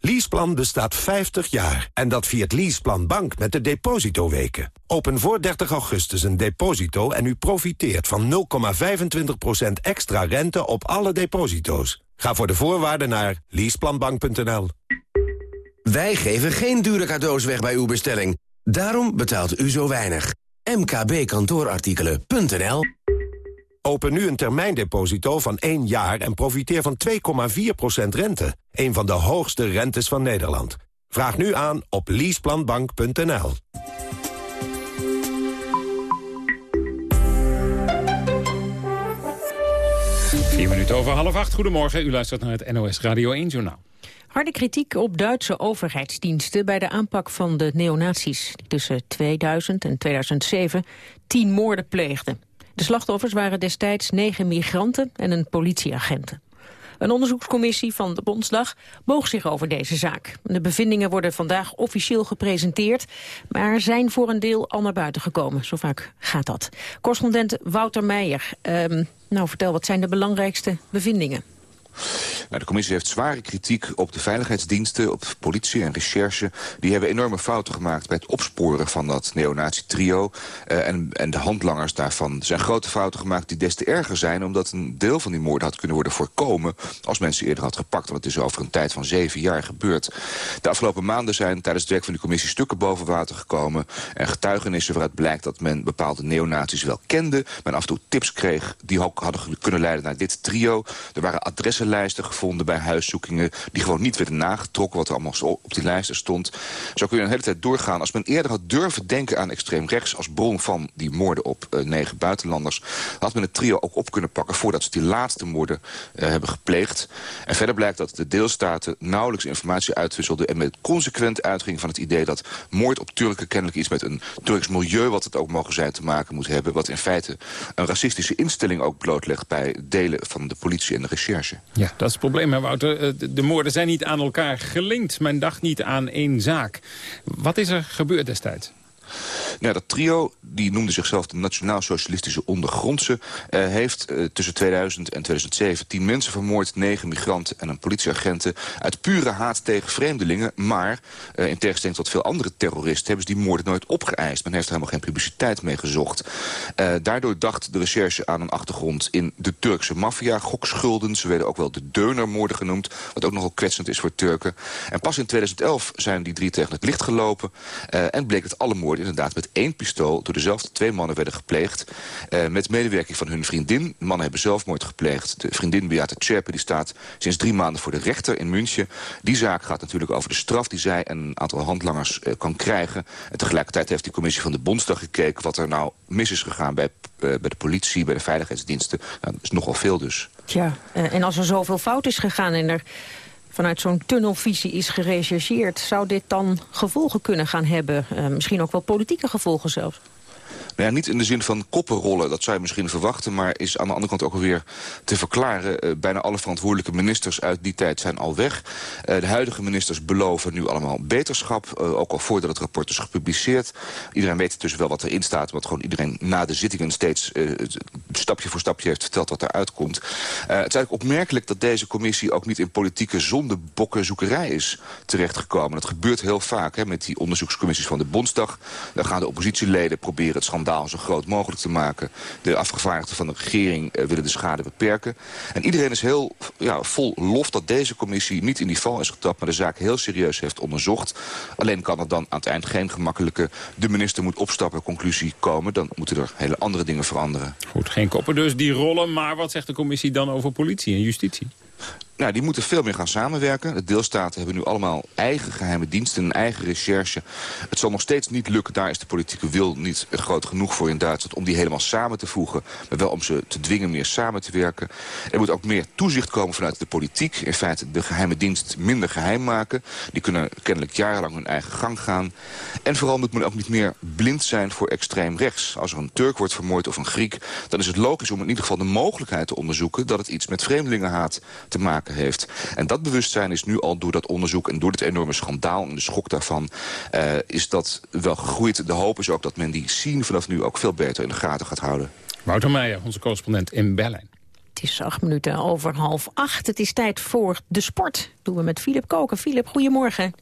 Leaseplan bestaat 50 jaar. En dat viert Leaseplan Bank met de depositoweken. Open voor 30 augustus een deposito en u profiteert van 0,25% extra rente op alle deposito's. Ga voor de voorwaarden naar leaseplanbank.nl. Wij geven geen dure cadeaus weg bij uw bestelling. Daarom betaalt u zo weinig. mkbkantoorartikelen.nl Open nu een termijndeposito van 1 jaar en profiteer van 2,4% rente. Een van de hoogste rentes van Nederland. Vraag nu aan op leaseplanbank.nl. Vier minuten over half acht. Goedemorgen, u luistert naar het NOS Radio 1-journaal. Harde kritiek op Duitse overheidsdiensten bij de aanpak van de neonazies... die tussen 2000 en 2007 tien moorden pleegden. De slachtoffers waren destijds negen migranten en een politieagent. Een onderzoekscommissie van de Bondsdag boog zich over deze zaak. De bevindingen worden vandaag officieel gepresenteerd, maar zijn voor een deel al naar buiten gekomen. Zo vaak gaat dat. Correspondent Wouter Meijer, um, nou vertel, wat zijn de belangrijkste bevindingen? Nou, de commissie heeft zware kritiek op de veiligheidsdiensten, op politie en recherche. Die hebben enorme fouten gemaakt bij het opsporen van dat neonazi-trio. Uh, en, en de handlangers daarvan zijn grote fouten gemaakt die des te erger zijn... omdat een deel van die moorden had kunnen worden voorkomen... als mensen eerder had gepakt. Want het is over een tijd van zeven jaar gebeurd. De afgelopen maanden zijn tijdens het werk van de commissie stukken boven water gekomen... en getuigenissen waaruit blijkt dat men bepaalde neonazi's wel kende... men af en toe tips kreeg die ook hadden kunnen leiden naar dit trio. Er waren adressenlijsten gevonden bij huiszoekingen... die gewoon niet werden nagetrokken, wat er allemaal op die lijsten stond. Zo kun je een hele tijd doorgaan. Als men eerder had durven denken aan extreem rechts... als bron van die moorden op uh, negen buitenlanders... had men het trio ook op kunnen pakken... voordat ze die laatste moorden uh, hebben gepleegd. En verder blijkt dat de deelstaten nauwelijks informatie uitwisselden... en met consequent uitging van het idee dat moord op Turken... kennelijk iets met een Turks milieu, wat het ook mogen zijn, te maken moet hebben... wat in feite een racistische instelling ook blootlegt... bij delen van de politie en de recherche. Ja, dat is het probleem, hè, Wouter. Eh, de moorden zijn niet aan elkaar gelinkt. Men dacht niet aan één zaak. Wat is er gebeurd destijds? Nou, dat trio, die noemde zichzelf de Nationaal-Socialistische Ondergrondse... Uh, heeft uh, tussen 2000 en 2007 tien mensen vermoord... negen migranten en een politieagenten... uit pure haat tegen vreemdelingen. Maar, uh, in tegenstelling tot veel andere terroristen... hebben ze die moorden nooit opgeëist. Men heeft er helemaal geen publiciteit mee gezocht. daardoor dacht de recherche aan een achtergrond in de Turkse maffia. Gokschulden, ze werden ook wel de Deunermoorden genoemd... wat ook nogal kwetsend is voor Turken. En pas in 2011 zijn die drie tegen het licht gelopen... en bleek dat alle moorden inderdaad met één pistool... door dezelfde twee mannen werden gepleegd. Uh, met medewerking van hun vriendin. De mannen hebben zelfmoord gepleegd. De vriendin Beate Tjerpe die staat sinds drie maanden voor de rechter in München. Die zaak gaat natuurlijk over de straf die zij en een aantal handlangers uh, kan krijgen. En tegelijkertijd heeft die commissie van de Bondsdag gekeken... wat er nou mis is gegaan bij, uh, bij de politie, bij de veiligheidsdiensten. Nou, dat is nogal veel dus. Tja, en als er zoveel fout is gegaan en er vanuit zo'n tunnelvisie is gerechercheerd... zou dit dan gevolgen kunnen gaan hebben? Uh, misschien ook wel politieke gevolgen zelfs? Nou ja, niet in de zin van koppenrollen, dat zou je misschien verwachten... maar is aan de andere kant ook alweer te verklaren. Uh, bijna alle verantwoordelijke ministers uit die tijd zijn al weg. Uh, de huidige ministers beloven nu allemaal beterschap. Uh, ook al voordat het rapport is gepubliceerd. Iedereen weet dus wel wat erin staat... wat gewoon iedereen na de zittingen steeds stapje voor stapje heeft verteld wat eruit komt. het is eigenlijk opmerkelijk dat deze commissie ook niet in politieke zondebokkenzoekerij is terechtgekomen. Dat gebeurt heel vaak hè, met die onderzoekscommissies van de Bondsdag. Dan gaan de oppositieleden proberen het schandaal schandaal zo groot mogelijk te maken. De afgevaardigden van de regering uh, willen de schade beperken. En iedereen is heel ja, vol lof dat deze commissie niet in die val is getapt... maar de zaak heel serieus heeft onderzocht. Alleen kan er dan aan het eind geen gemakkelijke... de minister moet opstappen conclusie komen. Dan moeten er hele andere dingen veranderen. Goed, geen koppen dus die rollen. Maar wat zegt de commissie dan over politie en justitie? Nou, die moeten veel meer gaan samenwerken. De deelstaten hebben nu allemaal eigen geheime diensten, een eigen recherche. Het zal nog steeds niet lukken, daar is de politieke wil niet groot genoeg voor in Duitsland... om die helemaal samen te voegen, maar wel om ze te dwingen meer samen te werken. Er moet ook meer toezicht komen vanuit de politiek. In feite de geheime dienst minder geheim maken. Die kunnen kennelijk jarenlang hun eigen gang gaan. En vooral moet men ook niet meer blind zijn voor extreem rechts. Als er een Turk wordt vermoord of een Griek... dan is het logisch om in ieder geval de mogelijkheid te onderzoeken... dat het iets met vreemdelingenhaat te maken heeft. En dat bewustzijn is nu al door dat onderzoek en door het enorme schandaal en de schok daarvan, uh, is dat wel gegroeid. De hoop is ook dat men die scene vanaf nu ook veel beter in de gaten gaat houden. Wouter Meijer, onze correspondent in Berlijn. Het is acht minuten over half acht. Het is tijd voor de sport. Doen we met Filip Koken. Filip, goedemorgen.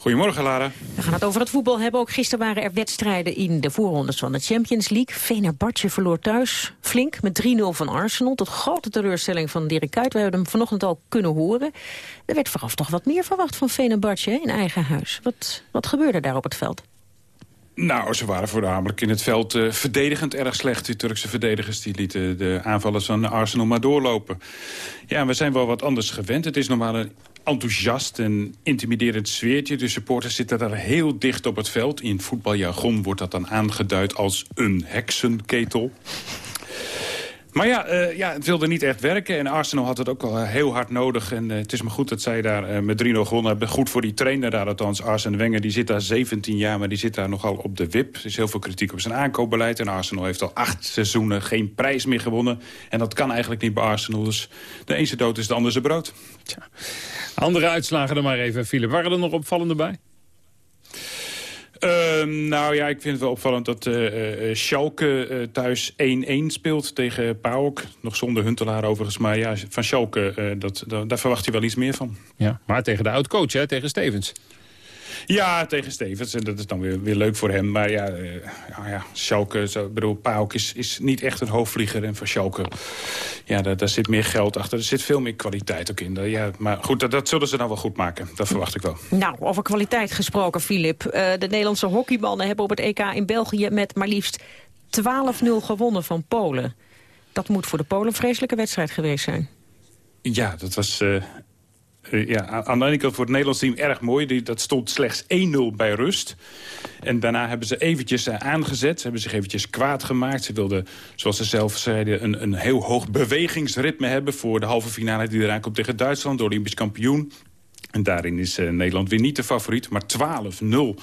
Goedemorgen, Lara. We gaan het over het voetbal hebben. Ook gisteren waren er wedstrijden in de voorrondes van de Champions League. Venerbatje verloor thuis flink met 3-0 van Arsenal. Tot grote teleurstelling van Dirk Kuyt. We hebben hem vanochtend al kunnen horen. Er werd vooraf toch wat meer verwacht van Venerbatje in eigen huis. Wat, wat gebeurde daar op het veld? Nou, ze waren voornamelijk in het veld uh, verdedigend erg slecht. Die Turkse verdedigers die lieten de aanvallers van Arsenal maar doorlopen. Ja, we zijn wel wat anders gewend. Het is normaal een enthousiast en intimiderend sfeertje. De supporters zitten daar heel dicht op het veld. In voetbaljargon wordt dat dan aangeduid als een heksenketel. Maar ja, uh, ja, het wilde niet echt werken. En Arsenal had het ook wel heel hard nodig. En het is maar goed dat zij daar met 3-0 gewonnen hebben. Goed voor die trainer daar althans. Arsene Wenger, die zit daar 17 jaar, maar die zit daar nogal op de wip. Er is heel veel kritiek op zijn aankoopbeleid. En Arsenal heeft al acht seizoenen geen prijs meer gewonnen. En dat kan eigenlijk niet bij Arsenal. Dus de ene dood is de andere zijn brood. Tja. Andere uitslagen dan maar even, Philip. Waren er nog opvallende bij? Ehm, nou ja, ik vind het wel opvallend dat uh, Schalke thuis 1-1 speelt tegen PAOK. Nog zonder Huntelaar overigens. Maar ja, van Schalke, dat, daar verwacht je wel iets meer van. Ja, maar tegen de oud-coach, tegen Stevens. Ja, tegen Stevens. En dat is dan weer, weer leuk voor hem. Maar ja, uh, ja, ja Schalke, zo, bedoel, Pauk is, is niet echt een hoofdvlieger. En voor Schalke, ja, daar, daar zit meer geld achter. Er zit veel meer kwaliteit ook in. Ja, maar goed, dat, dat zullen ze dan wel goed maken. Dat verwacht ik wel. Nou, over kwaliteit gesproken, Filip. Uh, de Nederlandse hockeymannen hebben op het EK in België... met maar liefst 12-0 gewonnen van Polen. Dat moet voor de Polen een vreselijke wedstrijd geweest zijn. Ja, dat was uh, uh, ja, aan de ene kant voor het Nederlands team erg mooi. Die, dat stond slechts 1-0 bij rust. En daarna hebben ze eventjes uh, aangezet. Ze hebben zich eventjes kwaad gemaakt. Ze wilden, zoals ze zelf zeiden, een, een heel hoog bewegingsritme hebben... voor de halve finale die eraan komt tegen Duitsland, de Olympisch kampioen. En daarin is uh, Nederland weer niet de favoriet, maar 12-0. Mm.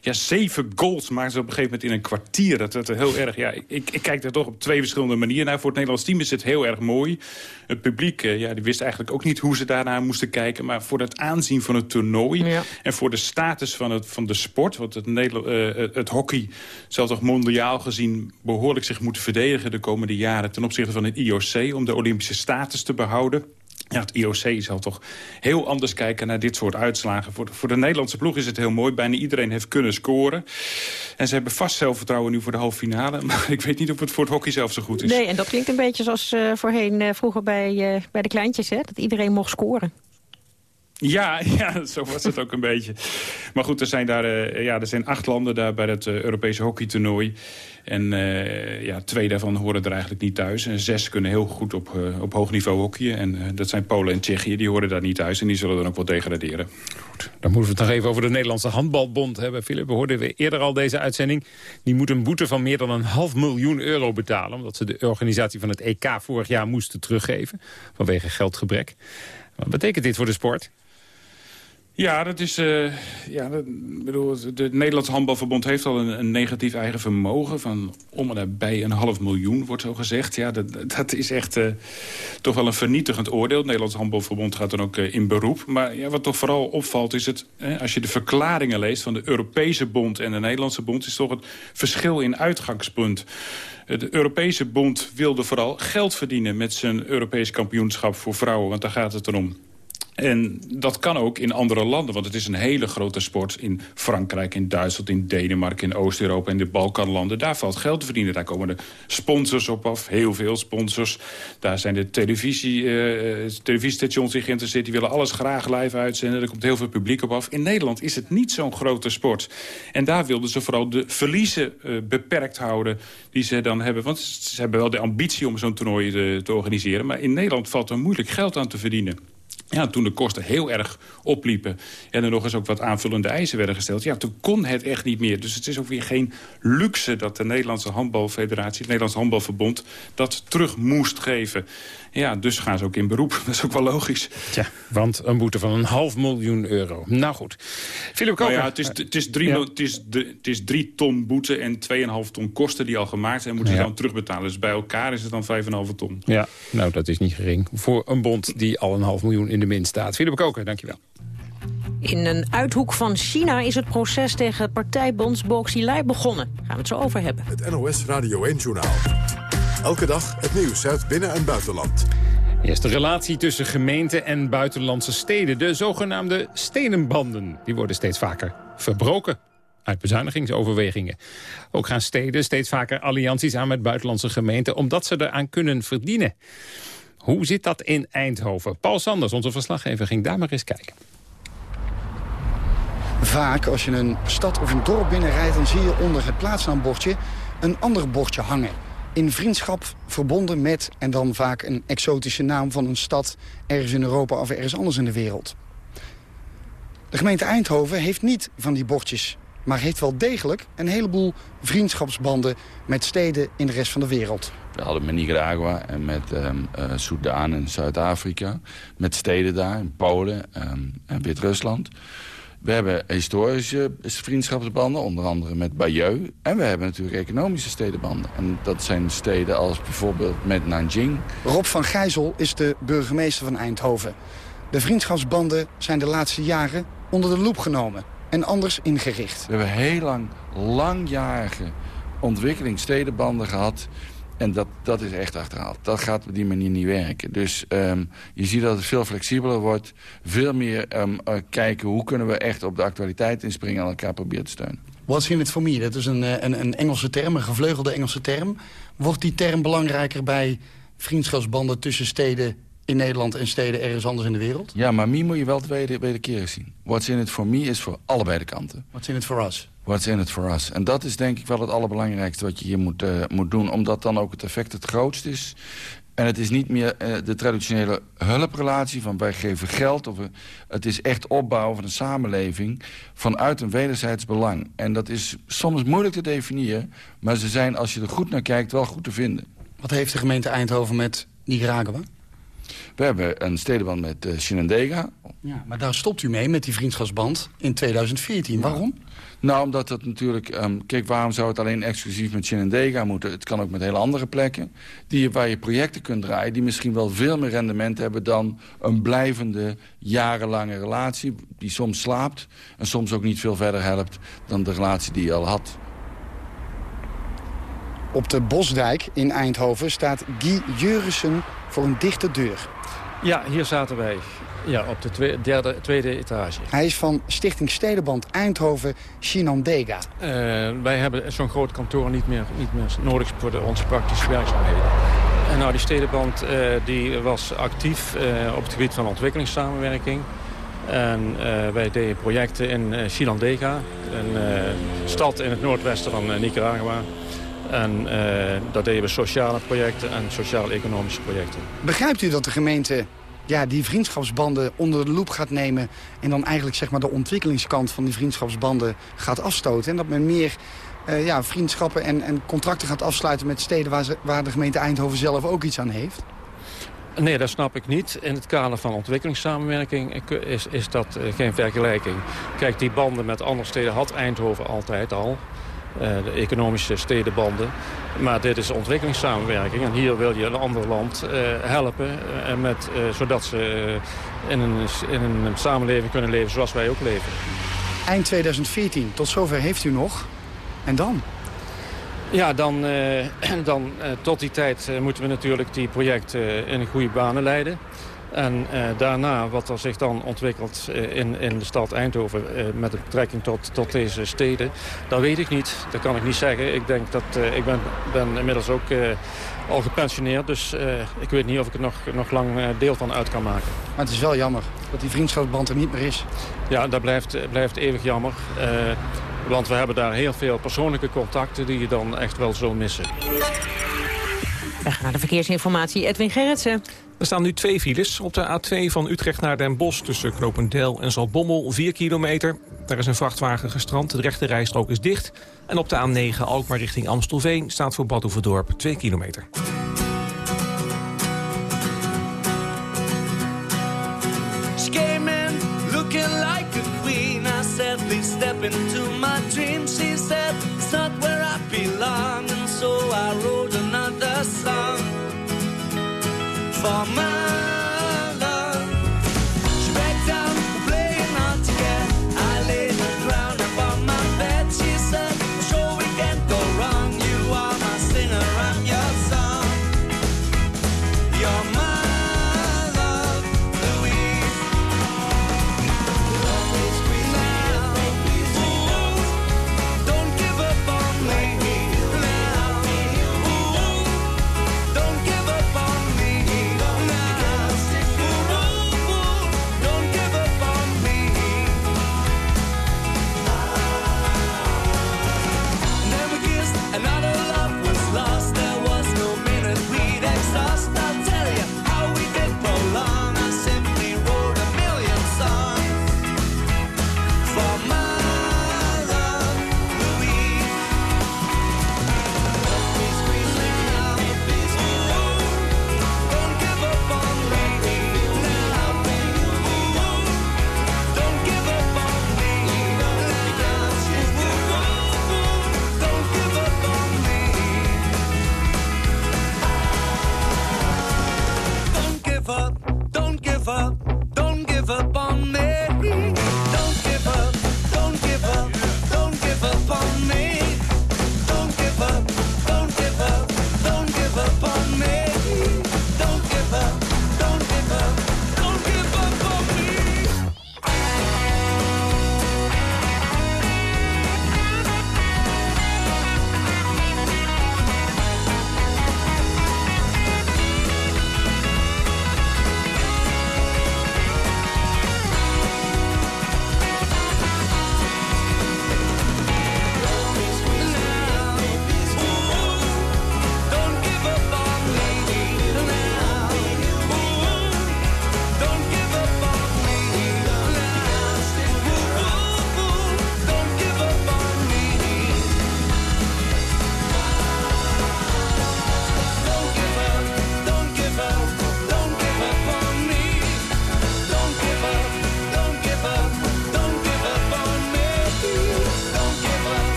Ja, zeven goals maken ze op een gegeven moment in een kwartier. Dat is heel erg, ja, ik, ik, kijk er toch op twee verschillende manieren naar. Voor het Nederlands team is het heel erg mooi. Het publiek, uh, ja, die wist eigenlijk ook niet hoe ze daarnaar moesten kijken. Maar voor het aanzien van het toernooi ja. en voor de status van, het, van de sport... want het, Nederland, uh, het hockey zal toch mondiaal gezien behoorlijk zich moeten verdedigen... de komende jaren ten opzichte van het IOC... om de Olympische status te behouden... Ja, het IOC zal toch heel anders kijken naar dit soort uitslagen. Voor de, voor de Nederlandse ploeg is het heel mooi. Bijna iedereen heeft kunnen scoren. En ze hebben vast zelfvertrouwen nu voor de halve finale. Maar ik weet niet of het voor het hockey zelf zo goed is. Nee, en dat klinkt een beetje zoals uh, voorheen uh, vroeger bij, uh, bij de kleintjes. Hè? Dat iedereen mocht scoren. Ja, ja, zo was het ook een beetje. Maar goed, er zijn, daar, uh, ja, er zijn acht landen daar bij het uh, Europese hockeytoernooi. En uh, ja, twee daarvan horen er eigenlijk niet thuis. En zes kunnen heel goed op, op hoog niveau hockeyen. En dat zijn Polen en Tsjechië, die horen daar niet thuis. En die zullen dan ook wel degraderen. Goed, dan moeten we het nog even over de Nederlandse handbalbond hebben. Philip, we hoorden we eerder al deze uitzending. Die moet een boete van meer dan een half miljoen euro betalen. Omdat ze de organisatie van het EK vorig jaar moesten teruggeven. Vanwege geldgebrek. Wat betekent dit voor de sport? Ja, dat is. Uh, ja, dat, bedoel, de Nederlandse Handbalverbond heeft al een, negatief eigen vermogen van om en nabij een half miljoen, wordt zo gezegd. Ja, dat, dat is echt uh, toch wel een vernietigend oordeel. Het Nederlandse Handbalverbond gaat dan ook uh, in beroep. Maar ja, wat toch vooral opvalt is het, als je de verklaringen leest van de Europese bond en de Nederlandse bond, is toch het verschil in uitgangspunt. De Europese bond wilde vooral geld verdienen met zijn Europees kampioenschap voor vrouwen, want daar gaat het erom. En dat kan ook in andere landen, want het is een hele grote sport. In Frankrijk, in Duitsland, in Denemarken, in Oost-Europa... en de Balkanlanden. Daar valt geld te verdienen. Daar komen de sponsors op af, heel veel sponsors. Daar zijn de televisie, uh, televisiestations in geïnteresseerd. Die willen alles graag live uitzenden. Er komt heel veel publiek op af. In Nederland is het niet zo'n grote sport. En daar wilden ze vooral de verliezen uh, beperkt houden... die ze dan hebben. Want ze hebben wel de ambitie om zo'n toernooi te, te organiseren. Maar in Nederland valt er moeilijk geld aan te verdienen. Ja, toen de kosten heel erg opliepen en er nog eens ook wat aanvullende eisen werden gesteld... ja, toen kon het echt niet meer. Dus het is ook weer geen luxe dat de Nederlandse Handbalfederatie... het Nederlands Handbalverbond dat terug moest geven. Ja, dus gaan ze ook in beroep. Dat is ook wel logisch. Tja, want een boete van een half miljoen euro. Nou goed. Philip Koper. Nou ja, het is, het, is drie, ja. het, is de, het is drie ton boete en 2,5 ton kosten die al gemaakt zijn... moeten ze ja. dan terugbetalen. Dus bij elkaar is het dan 5,5 ton. Ja, nou dat is niet gering. Voor een bond die al een half miljoen in de min staat. Philip Koker, dankjewel. In een uithoek van China is het proces tegen partijbonds Boxilai begonnen. Gaan we het zo over hebben. Het NOS Radio 1-journaal. Elke dag het nieuws uit binnen- en buitenland. Eerst de relatie tussen gemeenten en buitenlandse steden. De zogenaamde stedenbanden. Die worden steeds vaker verbroken uit bezuinigingsoverwegingen. Ook gaan steden steeds vaker allianties aan met buitenlandse gemeenten... omdat ze eraan kunnen verdienen. Hoe zit dat in Eindhoven? Paul Sanders, onze verslaggever, ging daar maar eens kijken. Vaak als je een stad of een dorp binnenrijdt... dan zie je onder het plaatsnaambordje een ander bordje hangen. In vriendschap verbonden met, en dan vaak een exotische naam van een stad... ergens in Europa of ergens anders in de wereld. De gemeente Eindhoven heeft niet van die bordjes maar heeft wel degelijk een heleboel vriendschapsbanden met steden in de rest van de wereld. We hadden met Nicaragua en met um, uh, Soudaan en Zuid-Afrika. Met steden daar, in Polen um, en Wit-Rusland. We hebben historische vriendschapsbanden, onder andere met Bayeux. En we hebben natuurlijk economische stedenbanden. En dat zijn steden als bijvoorbeeld met Nanjing. Rob van Gijzel is de burgemeester van Eindhoven. De vriendschapsbanden zijn de laatste jaren onder de loep genomen en anders ingericht. We hebben heel lang, langjarige ontwikkelingsstedenbanden gehad... En dat, dat is echt achterhaald. Dat gaat op die manier niet werken. Dus um, je ziet dat het veel flexibeler wordt. Veel meer um, uh, kijken hoe kunnen we echt op de actualiteit inspringen... en elkaar proberen te steunen. What's in it for me? Dat is een, een, een Engelse term, een gevleugelde Engelse term. Wordt die term belangrijker bij vriendschapsbanden tussen steden in Nederland en steden ergens anders in de wereld? Ja, maar me moet je wel twee wederkerig zien. What's in it for me is voor allebei de kanten. What's in it for us? What's in it for us. En dat is denk ik wel het allerbelangrijkste wat je hier moet, uh, moet doen. Omdat dan ook het effect het grootst is. En het is niet meer uh, de traditionele hulprelatie van wij geven geld. Of, uh, het is echt opbouwen van een samenleving vanuit een wederzijds belang. En dat is soms moeilijk te definiëren. Maar ze zijn, als je er goed naar kijkt, wel goed te vinden. Wat heeft de gemeente Eindhoven met Nicaragua? We hebben een stedenband met uh, Shenandoah. Ja, maar daar stopt u mee met die vriendschapsband in 2014. Ja. Waarom? Nou, omdat het natuurlijk... Um, kijk, waarom zou het alleen exclusief met Shenandoah moeten? Het kan ook met hele andere plekken. Die, waar je projecten kunt draaien... die misschien wel veel meer rendement hebben... dan een blijvende, jarenlange relatie... die soms slaapt en soms ook niet veel verder helpt... dan de relatie die je al had. Op de Bosdijk in Eindhoven staat Guy Jurissen voor een dichte deur. Ja, hier zaten wij. Ja, op de tweede, derde, tweede etage. Hij is van Stichting Stedenband Eindhoven Shinandega. Uh, wij hebben zo'n groot kantoor niet meer, niet meer nodig voor de, onze praktische werkzaamheden. En nou, die stedenband uh, die was actief uh, op het gebied van ontwikkelingssamenwerking. En wij deden projecten in Shinandega, een stad in het noordwesten van Nicaragua. En uh, dat deden we sociale projecten en sociaal-economische projecten. Begrijpt u dat de gemeente ja, die vriendschapsbanden onder de loep gaat nemen... en dan eigenlijk zeg maar, de ontwikkelingskant van die vriendschapsbanden gaat afstoten... en dat men meer uh, ja, vriendschappen en, en contracten gaat afsluiten met steden... Waar, ze, waar de gemeente Eindhoven zelf ook iets aan heeft? Nee, dat snap ik niet. In het kader van ontwikkelingssamenwerking is, is dat uh, geen vergelijking. Kijk, die banden met andere steden had Eindhoven altijd al. Uh, de economische stedenbanden. Maar dit is ontwikkelingssamenwerking. En hier wil je een ander land uh, helpen. Uh, met, zodat ze in een, in een samenleving kunnen leven zoals wij ook leven. Eind 2014, tot zover heeft u nog. En dan? Ja, dan, dan tot die tijd moeten we natuurlijk die projecten in goede banen leiden. En uh, daarna, wat er zich dan ontwikkelt uh, in, in de stad Eindhoven... Uh, met betrekking tot, tot deze steden, dat weet ik niet. Dat kan ik niet zeggen. Ik denk dat ik ben, ben inmiddels ook al gepensioneerd. Dus ik weet niet of ik er nog, nog lang deel van uit kan maken. Maar het is wel jammer dat die vriendschapsband er niet meer is. Ja, dat blijft, blijft eeuwig jammer. want we hebben daar heel veel persoonlijke contacten... die je dan echt wel zult missen. We gaan naar de verkeersinformatie. Edwin Gerritsen. Er staan nu twee files. Op de A2 van Utrecht naar Den Bosch tussen Knopendel en Zaltbommel 4 kilometer. Daar is een vrachtwagen gestrand, de rechte rijstrook is dicht. En op de A9 Alkmaar richting Amstelveen staat voor Bad Oeverdorp 2 kilometer. For my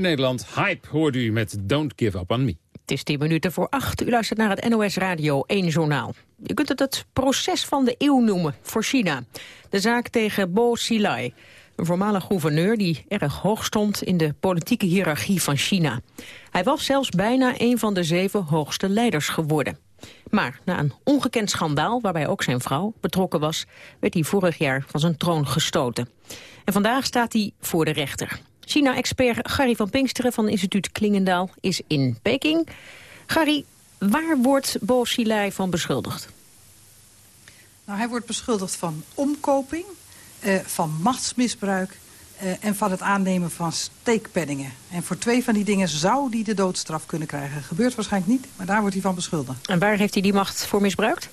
Nederland, Hype hoorde u met Don't Give Up On Me. Het is 10 minuten voor acht. U luistert naar het NOS Radio 1 Journaal. Je kunt het het proces van de eeuw noemen voor China. De zaak tegen Bo Xilai, een voormalig gouverneur die erg hoog stond in de politieke hiërarchie van China. Hij was zelfs bijna een van de zeven hoogste leiders geworden. Maar na een ongekend schandaal, waarbij ook zijn vrouw betrokken was... werd hij vorig jaar van zijn troon gestoten. En vandaag staat hij voor de rechter. China-expert Gary van Pinksteren van instituut Klingendaal is in Peking. Gary, waar wordt Bo Xilai van beschuldigd? Nou, hij wordt beschuldigd van omkoping, eh, van machtsmisbruik... Eh, en van het aannemen van steekpenningen. En voor twee van die dingen zou hij de doodstraf kunnen krijgen. Gebeurt waarschijnlijk niet, maar daar wordt hij van beschuldigd. En waar heeft hij die macht voor misbruikt?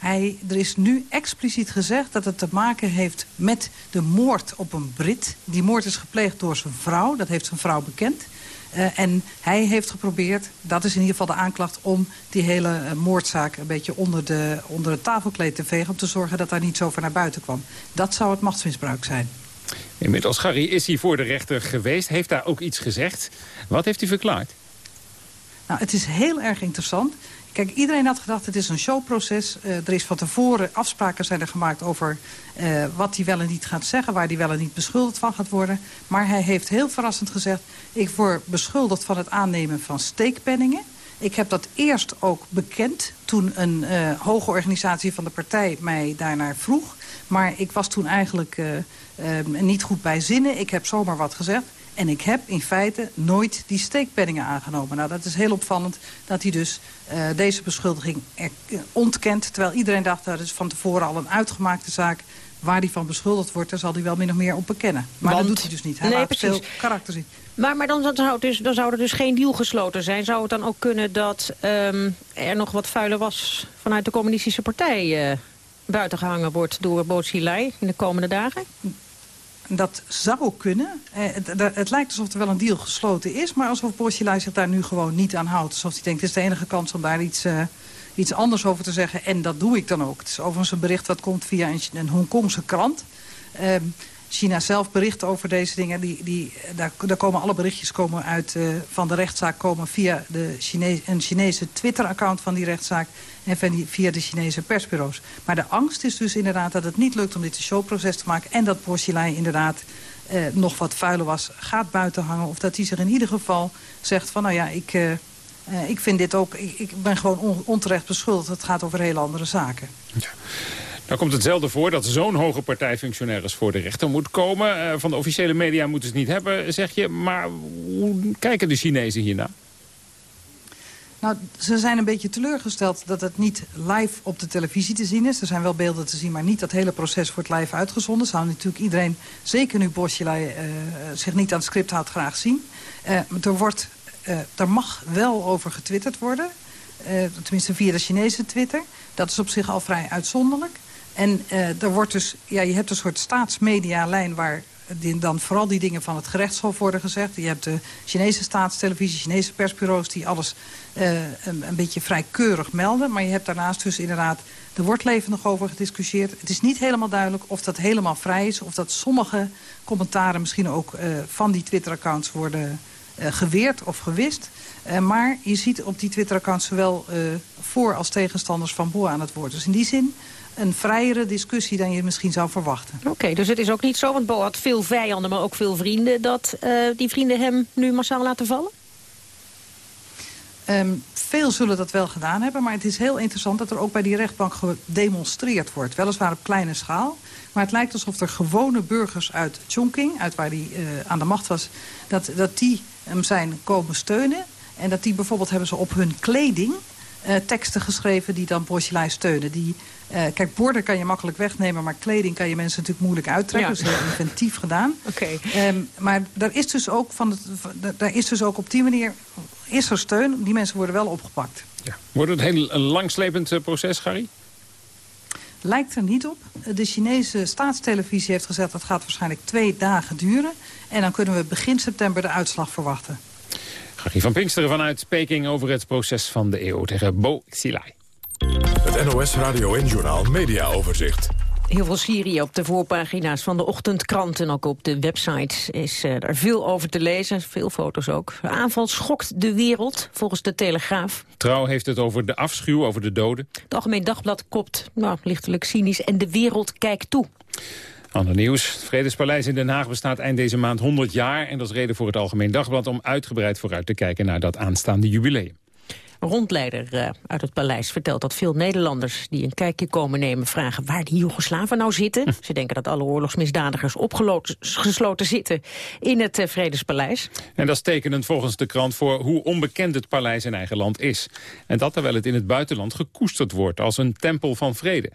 Hij, er is nu expliciet gezegd dat het te maken heeft met de moord op een Brit. Die moord is gepleegd door zijn vrouw, dat heeft zijn vrouw bekend. Uh, en hij heeft geprobeerd, dat is in ieder geval de aanklacht... om die hele uh, moordzaak een beetje onder, de, onder het tafelkleed te vegen... om te zorgen dat daar niet zo naar buiten kwam. Dat zou het machtsmisbruik zijn. Inmiddels, Gary, is hij voor de rechter geweest. Heeft daar ook iets gezegd. Wat heeft hij verklaard? Nou, het is heel erg interessant. Kijk, iedereen had gedacht, het is een showproces. Uh, er is van tevoren afspraken zijn er gemaakt over uh, wat hij wel en niet gaat zeggen... waar hij wel en niet beschuldigd van gaat worden. Maar hij heeft heel verrassend gezegd... ik word beschuldigd van het aannemen van steekpenningen. Ik heb dat eerst ook bekend toen een uh, hoge organisatie van de partij mij daarnaar vroeg. Maar ik was toen eigenlijk niet goed bij zinnen. Ik heb zomaar wat gezegd. En ik heb in feite nooit die steekpenningen aangenomen. Nou, dat is heel opvallend dat hij dus uh, deze beschuldiging ontkent. Terwijl iedereen dacht, dat is van tevoren al een uitgemaakte zaak waar hij van beschuldigd wordt, daar zal hij wel min of meer op bekennen. Maar Want, dat doet hij dus niet. Hij nee, laat precies. veel karakter zien. Maar, maar dan, zou dus, dan zou er dus geen deal gesloten zijn. Zou het dan ook kunnen dat um, er nog wat vuile was vanuit de communistische partij uh, buiten gehangen wordt door Bootsilei in de komende dagen? Dat zou kunnen. Eh, het, lijkt alsof er wel een deal gesloten is... maar alsof Borsilai zich daar nu gewoon niet aan houdt. Alsof hij denkt, het is de enige kans om daar iets, uh, iets anders over te zeggen. En dat doe ik dan ook. Het is overigens een bericht wat komt via een, Hongkongse krant... Uh, China zelf bericht over deze dingen. Die, die, daar, daar komen alle berichtjes komen uit uh, van de rechtszaak komen via de Chine een Chinese Twitter-account van die rechtszaak en via de Chinese persbureaus. Maar de angst is dus inderdaad dat het niet lukt om dit showproces te maken en dat Porcelain inderdaad uh, nog wat vuiler was, gaat buiten hangen. Of dat hij zich in ieder geval zegt van nou ja, ik, uh, ik vind dit ook, ik, ik ben gewoon on, onterecht beschuldigd. Het gaat over hele andere zaken. Dan komt hetzelfde voor dat zo'n hoge partijfunctionaris voor de rechter moet komen. Uh, van de officiële media moeten ze het niet hebben, zeg je. Maar hoe kijken de Chinezen hiernaar? Nou, ze zijn een beetje teleurgesteld dat het niet live op de televisie te zien is. Er zijn wel beelden te zien, maar niet dat hele proces wordt live uitgezonden. Zou natuurlijk iedereen, zeker nu Boschelei uh, zich niet aan het script houdt, graag zien. Uh, er, wordt, er mag wel over getwitterd worden. tenminste via de Chinese Twitter. Dat is op zich al vrij uitzonderlijk. En uh, er wordt dus, ja, je hebt een soort staatsmedialijn waar dan vooral die dingen van het gerechtshof worden gezegd. Je hebt de Chinese staatstelevisie, Chinese persbureaus die alles uh, een, beetje vrij keurig melden. Maar je hebt daarnaast dus inderdaad, er wordt levendig over gediscussieerd. Het is niet helemaal duidelijk of dat helemaal vrij is. Of dat sommige commentaren misschien ook uh, van die Twitter-accounts worden geweerd of gewist. Maar je ziet op die Twitter-accounts zowel voor- als tegenstanders van Boa aan het woord. Dus in die zin een vrijere discussie dan je misschien zou verwachten. Oké, okay, dus het is ook niet zo, want Bo had veel vijanden, maar ook veel vrienden... dat uh, die vrienden hem nu massaal laten vallen? Um, veel zullen dat wel gedaan hebben, maar het is heel interessant... dat er ook bij die rechtbank gedemonstreerd wordt. Weliswaar op kleine schaal, maar het lijkt alsof er gewone burgers uit Chongqing... uit waar hij uh, aan de macht was, dat, dat die hem zijn komen steunen... en dat die bijvoorbeeld hebben ze op hun kleding... Uh, teksten geschreven die dan Borchelai steunen. Die uh, kijk, borden kan je makkelijk wegnemen, maar kleding kan je mensen natuurlijk moeilijk uittrekken. Ja. Dus heel inventief gedaan. Okay. Um, maar daar is, dus ook van het, daar is dus ook op die manier is er steun. Die mensen worden wel opgepakt. Ja. Wordt het een heel een langslepend uh, proces, Gary? Lijkt er niet op. De Chinese staatstelevisie heeft gezegd dat gaat waarschijnlijk twee dagen duren. En dan kunnen we begin september de uitslag verwachten. Gary van Pinksteren vanuit Peking over het proces van de eeuw tegen Bo Xilai. Het NOS Radio en Journaal Media Overzicht. Heel veel Syrië op de voorpagina's van de ochtendkranten. Ook op de website is uh, er veel over te lezen. Veel foto's ook. De aanval schokt de wereld, volgens de Telegraaf. Trouw heeft het over de afschuw, over de doden. Het Algemeen Dagblad kopt, nou, lichtelijk cynisch. En de wereld kijkt toe. Ander nieuws. Het Vredespaleis in Den Haag bestaat eind deze maand 100 jaar. En dat is reden voor het Algemeen Dagblad om uitgebreid vooruit te kijken naar dat aanstaande jubileum. Een rondleider uh, uit het paleis vertelt dat veel Nederlanders die een kijkje komen nemen vragen waar die Joegoslaven nou zitten. Hm. Ze denken dat alle oorlogsmisdadigers opgesloten zitten in het uh, Vredespaleis. En dat is tekenend volgens de krant voor hoe onbekend het paleis in eigen land is. En dat terwijl het in het buitenland gekoesterd wordt als een tempel van vrede.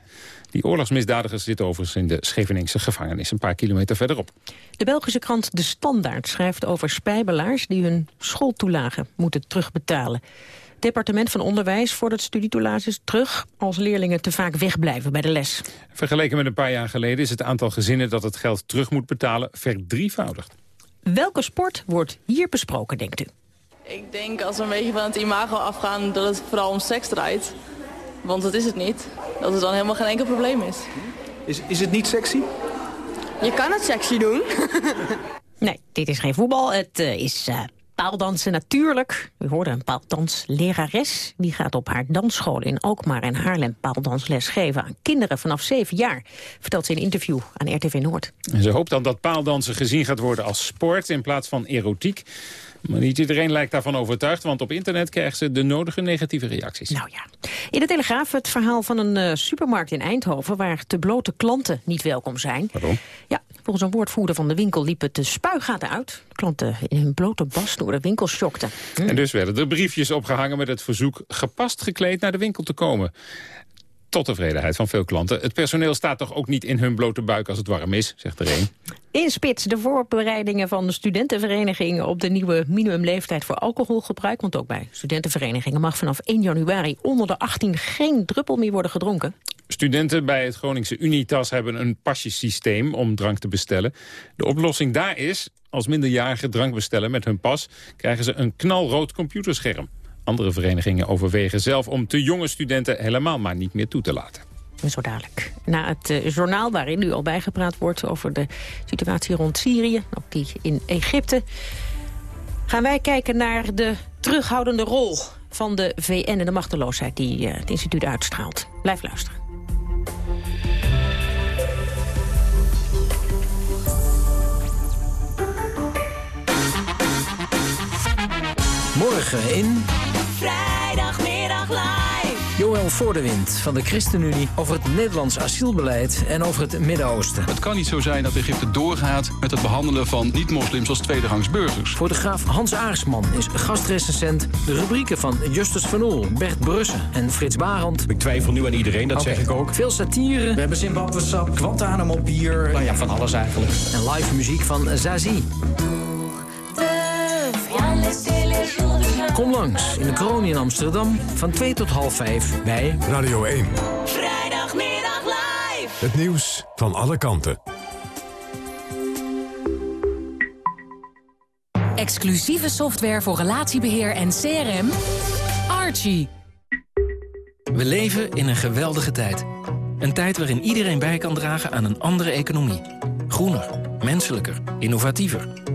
Die oorlogsmisdadigers zitten overigens in de Scheveningse gevangenis, een paar kilometer verderop. De Belgische krant De Standaard schrijft over spijbelaars die hun schooltoelagen moeten terugbetalen. Het departement van Onderwijs vordert studietoelages terug... als leerlingen te vaak wegblijven bij de les. Vergeleken met een paar jaar geleden is het aantal gezinnen... dat het geld terug moet betalen verdrievoudigd. Welke sport wordt hier besproken, denkt u? Ik denk als we een beetje van het imago afgaan... dat het vooral om seks draait. Want dat is het niet. Dat het dan helemaal geen enkel probleem is. Is, is het niet sexy? Je kan het sexy doen. nee, dit is geen voetbal. Het uh, is uh, paaldansen natuurlijk. U hoorde een paaldanslerares. Die gaat op haar dansschool in Alkmaar en Haarlem paaldansles geven aan kinderen vanaf zeven jaar. Vertelt ze in een interview aan RTV Noord. En ze hoopt dan dat paaldansen gezien gaat worden als sport in plaats van erotiek. Maar niet iedereen lijkt daarvan overtuigd, want op internet krijgen ze de nodige negatieve reacties. Nou ja. In de Telegraaf het verhaal van een uh, supermarkt in Eindhoven... waar te blote klanten niet welkom zijn. Waarom? Ja, volgens een woordvoerder van de winkel liep het de spuigaten uit. Klanten in hun blote bas door de winkel schokten. En dus werden er briefjes opgehangen met het verzoek... gepast gekleed naar de winkel te komen tot tevredenheid van veel klanten. Het personeel staat toch ook niet in hun blote buik als het warm is, zegt er een. In spits de voorbereidingen van de studentenverenigingen... op de nieuwe minimumleeftijd voor alcoholgebruik. Want ook bij studentenverenigingen mag vanaf 1 januari onder de 18 geen druppel meer worden gedronken. Studenten bij het Groningse Unitas hebben een pasjesysteem om drank te bestellen. De oplossing daar is, als minderjarigen drank bestellen met hun pas... krijgen ze een knalrood computerscherm. Andere verenigingen overwegen zelf om te jonge studenten helemaal maar niet meer toe te laten. Zo dadelijk. Na het uh, journaal waarin nu al bijgepraat wordt over de situatie rond Syrië, ook die in Egypte, gaan wij kijken naar de terughoudende rol van de VN en de machteloosheid die uh, het instituut uitstraalt. Blijf luisteren. Morgen in... Vrijdagmiddag live. Joël Voordewind van de ChristenUnie over het Nederlands asielbeleid en over het Midden-Oosten. Het kan niet zo zijn dat Egypte doorgaat met het behandelen van niet-moslims als tweederangs burgers. Fotograaf Hans Aarsman is gastrecensent. De rubrieken van Justus van Oel, Bert Brussen en Frits Barend. Ik twijfel nu aan iedereen, dat okay. zeg ik ook. Veel satire. We hebben Zimbabwe-sap, Guantanamo bier. Nou ja, van alles eigenlijk. En live muziek van Zazie. Kom langs in de kroon in Amsterdam van 2 tot half 5 bij Radio 1. Vrijdagmiddag live. Het nieuws van alle kanten. Exclusieve software voor relatiebeheer en CRM. Archie. We leven in een geweldige tijd. Een tijd waarin iedereen bij kan dragen aan een andere economie. Groener, menselijker, innovatiever.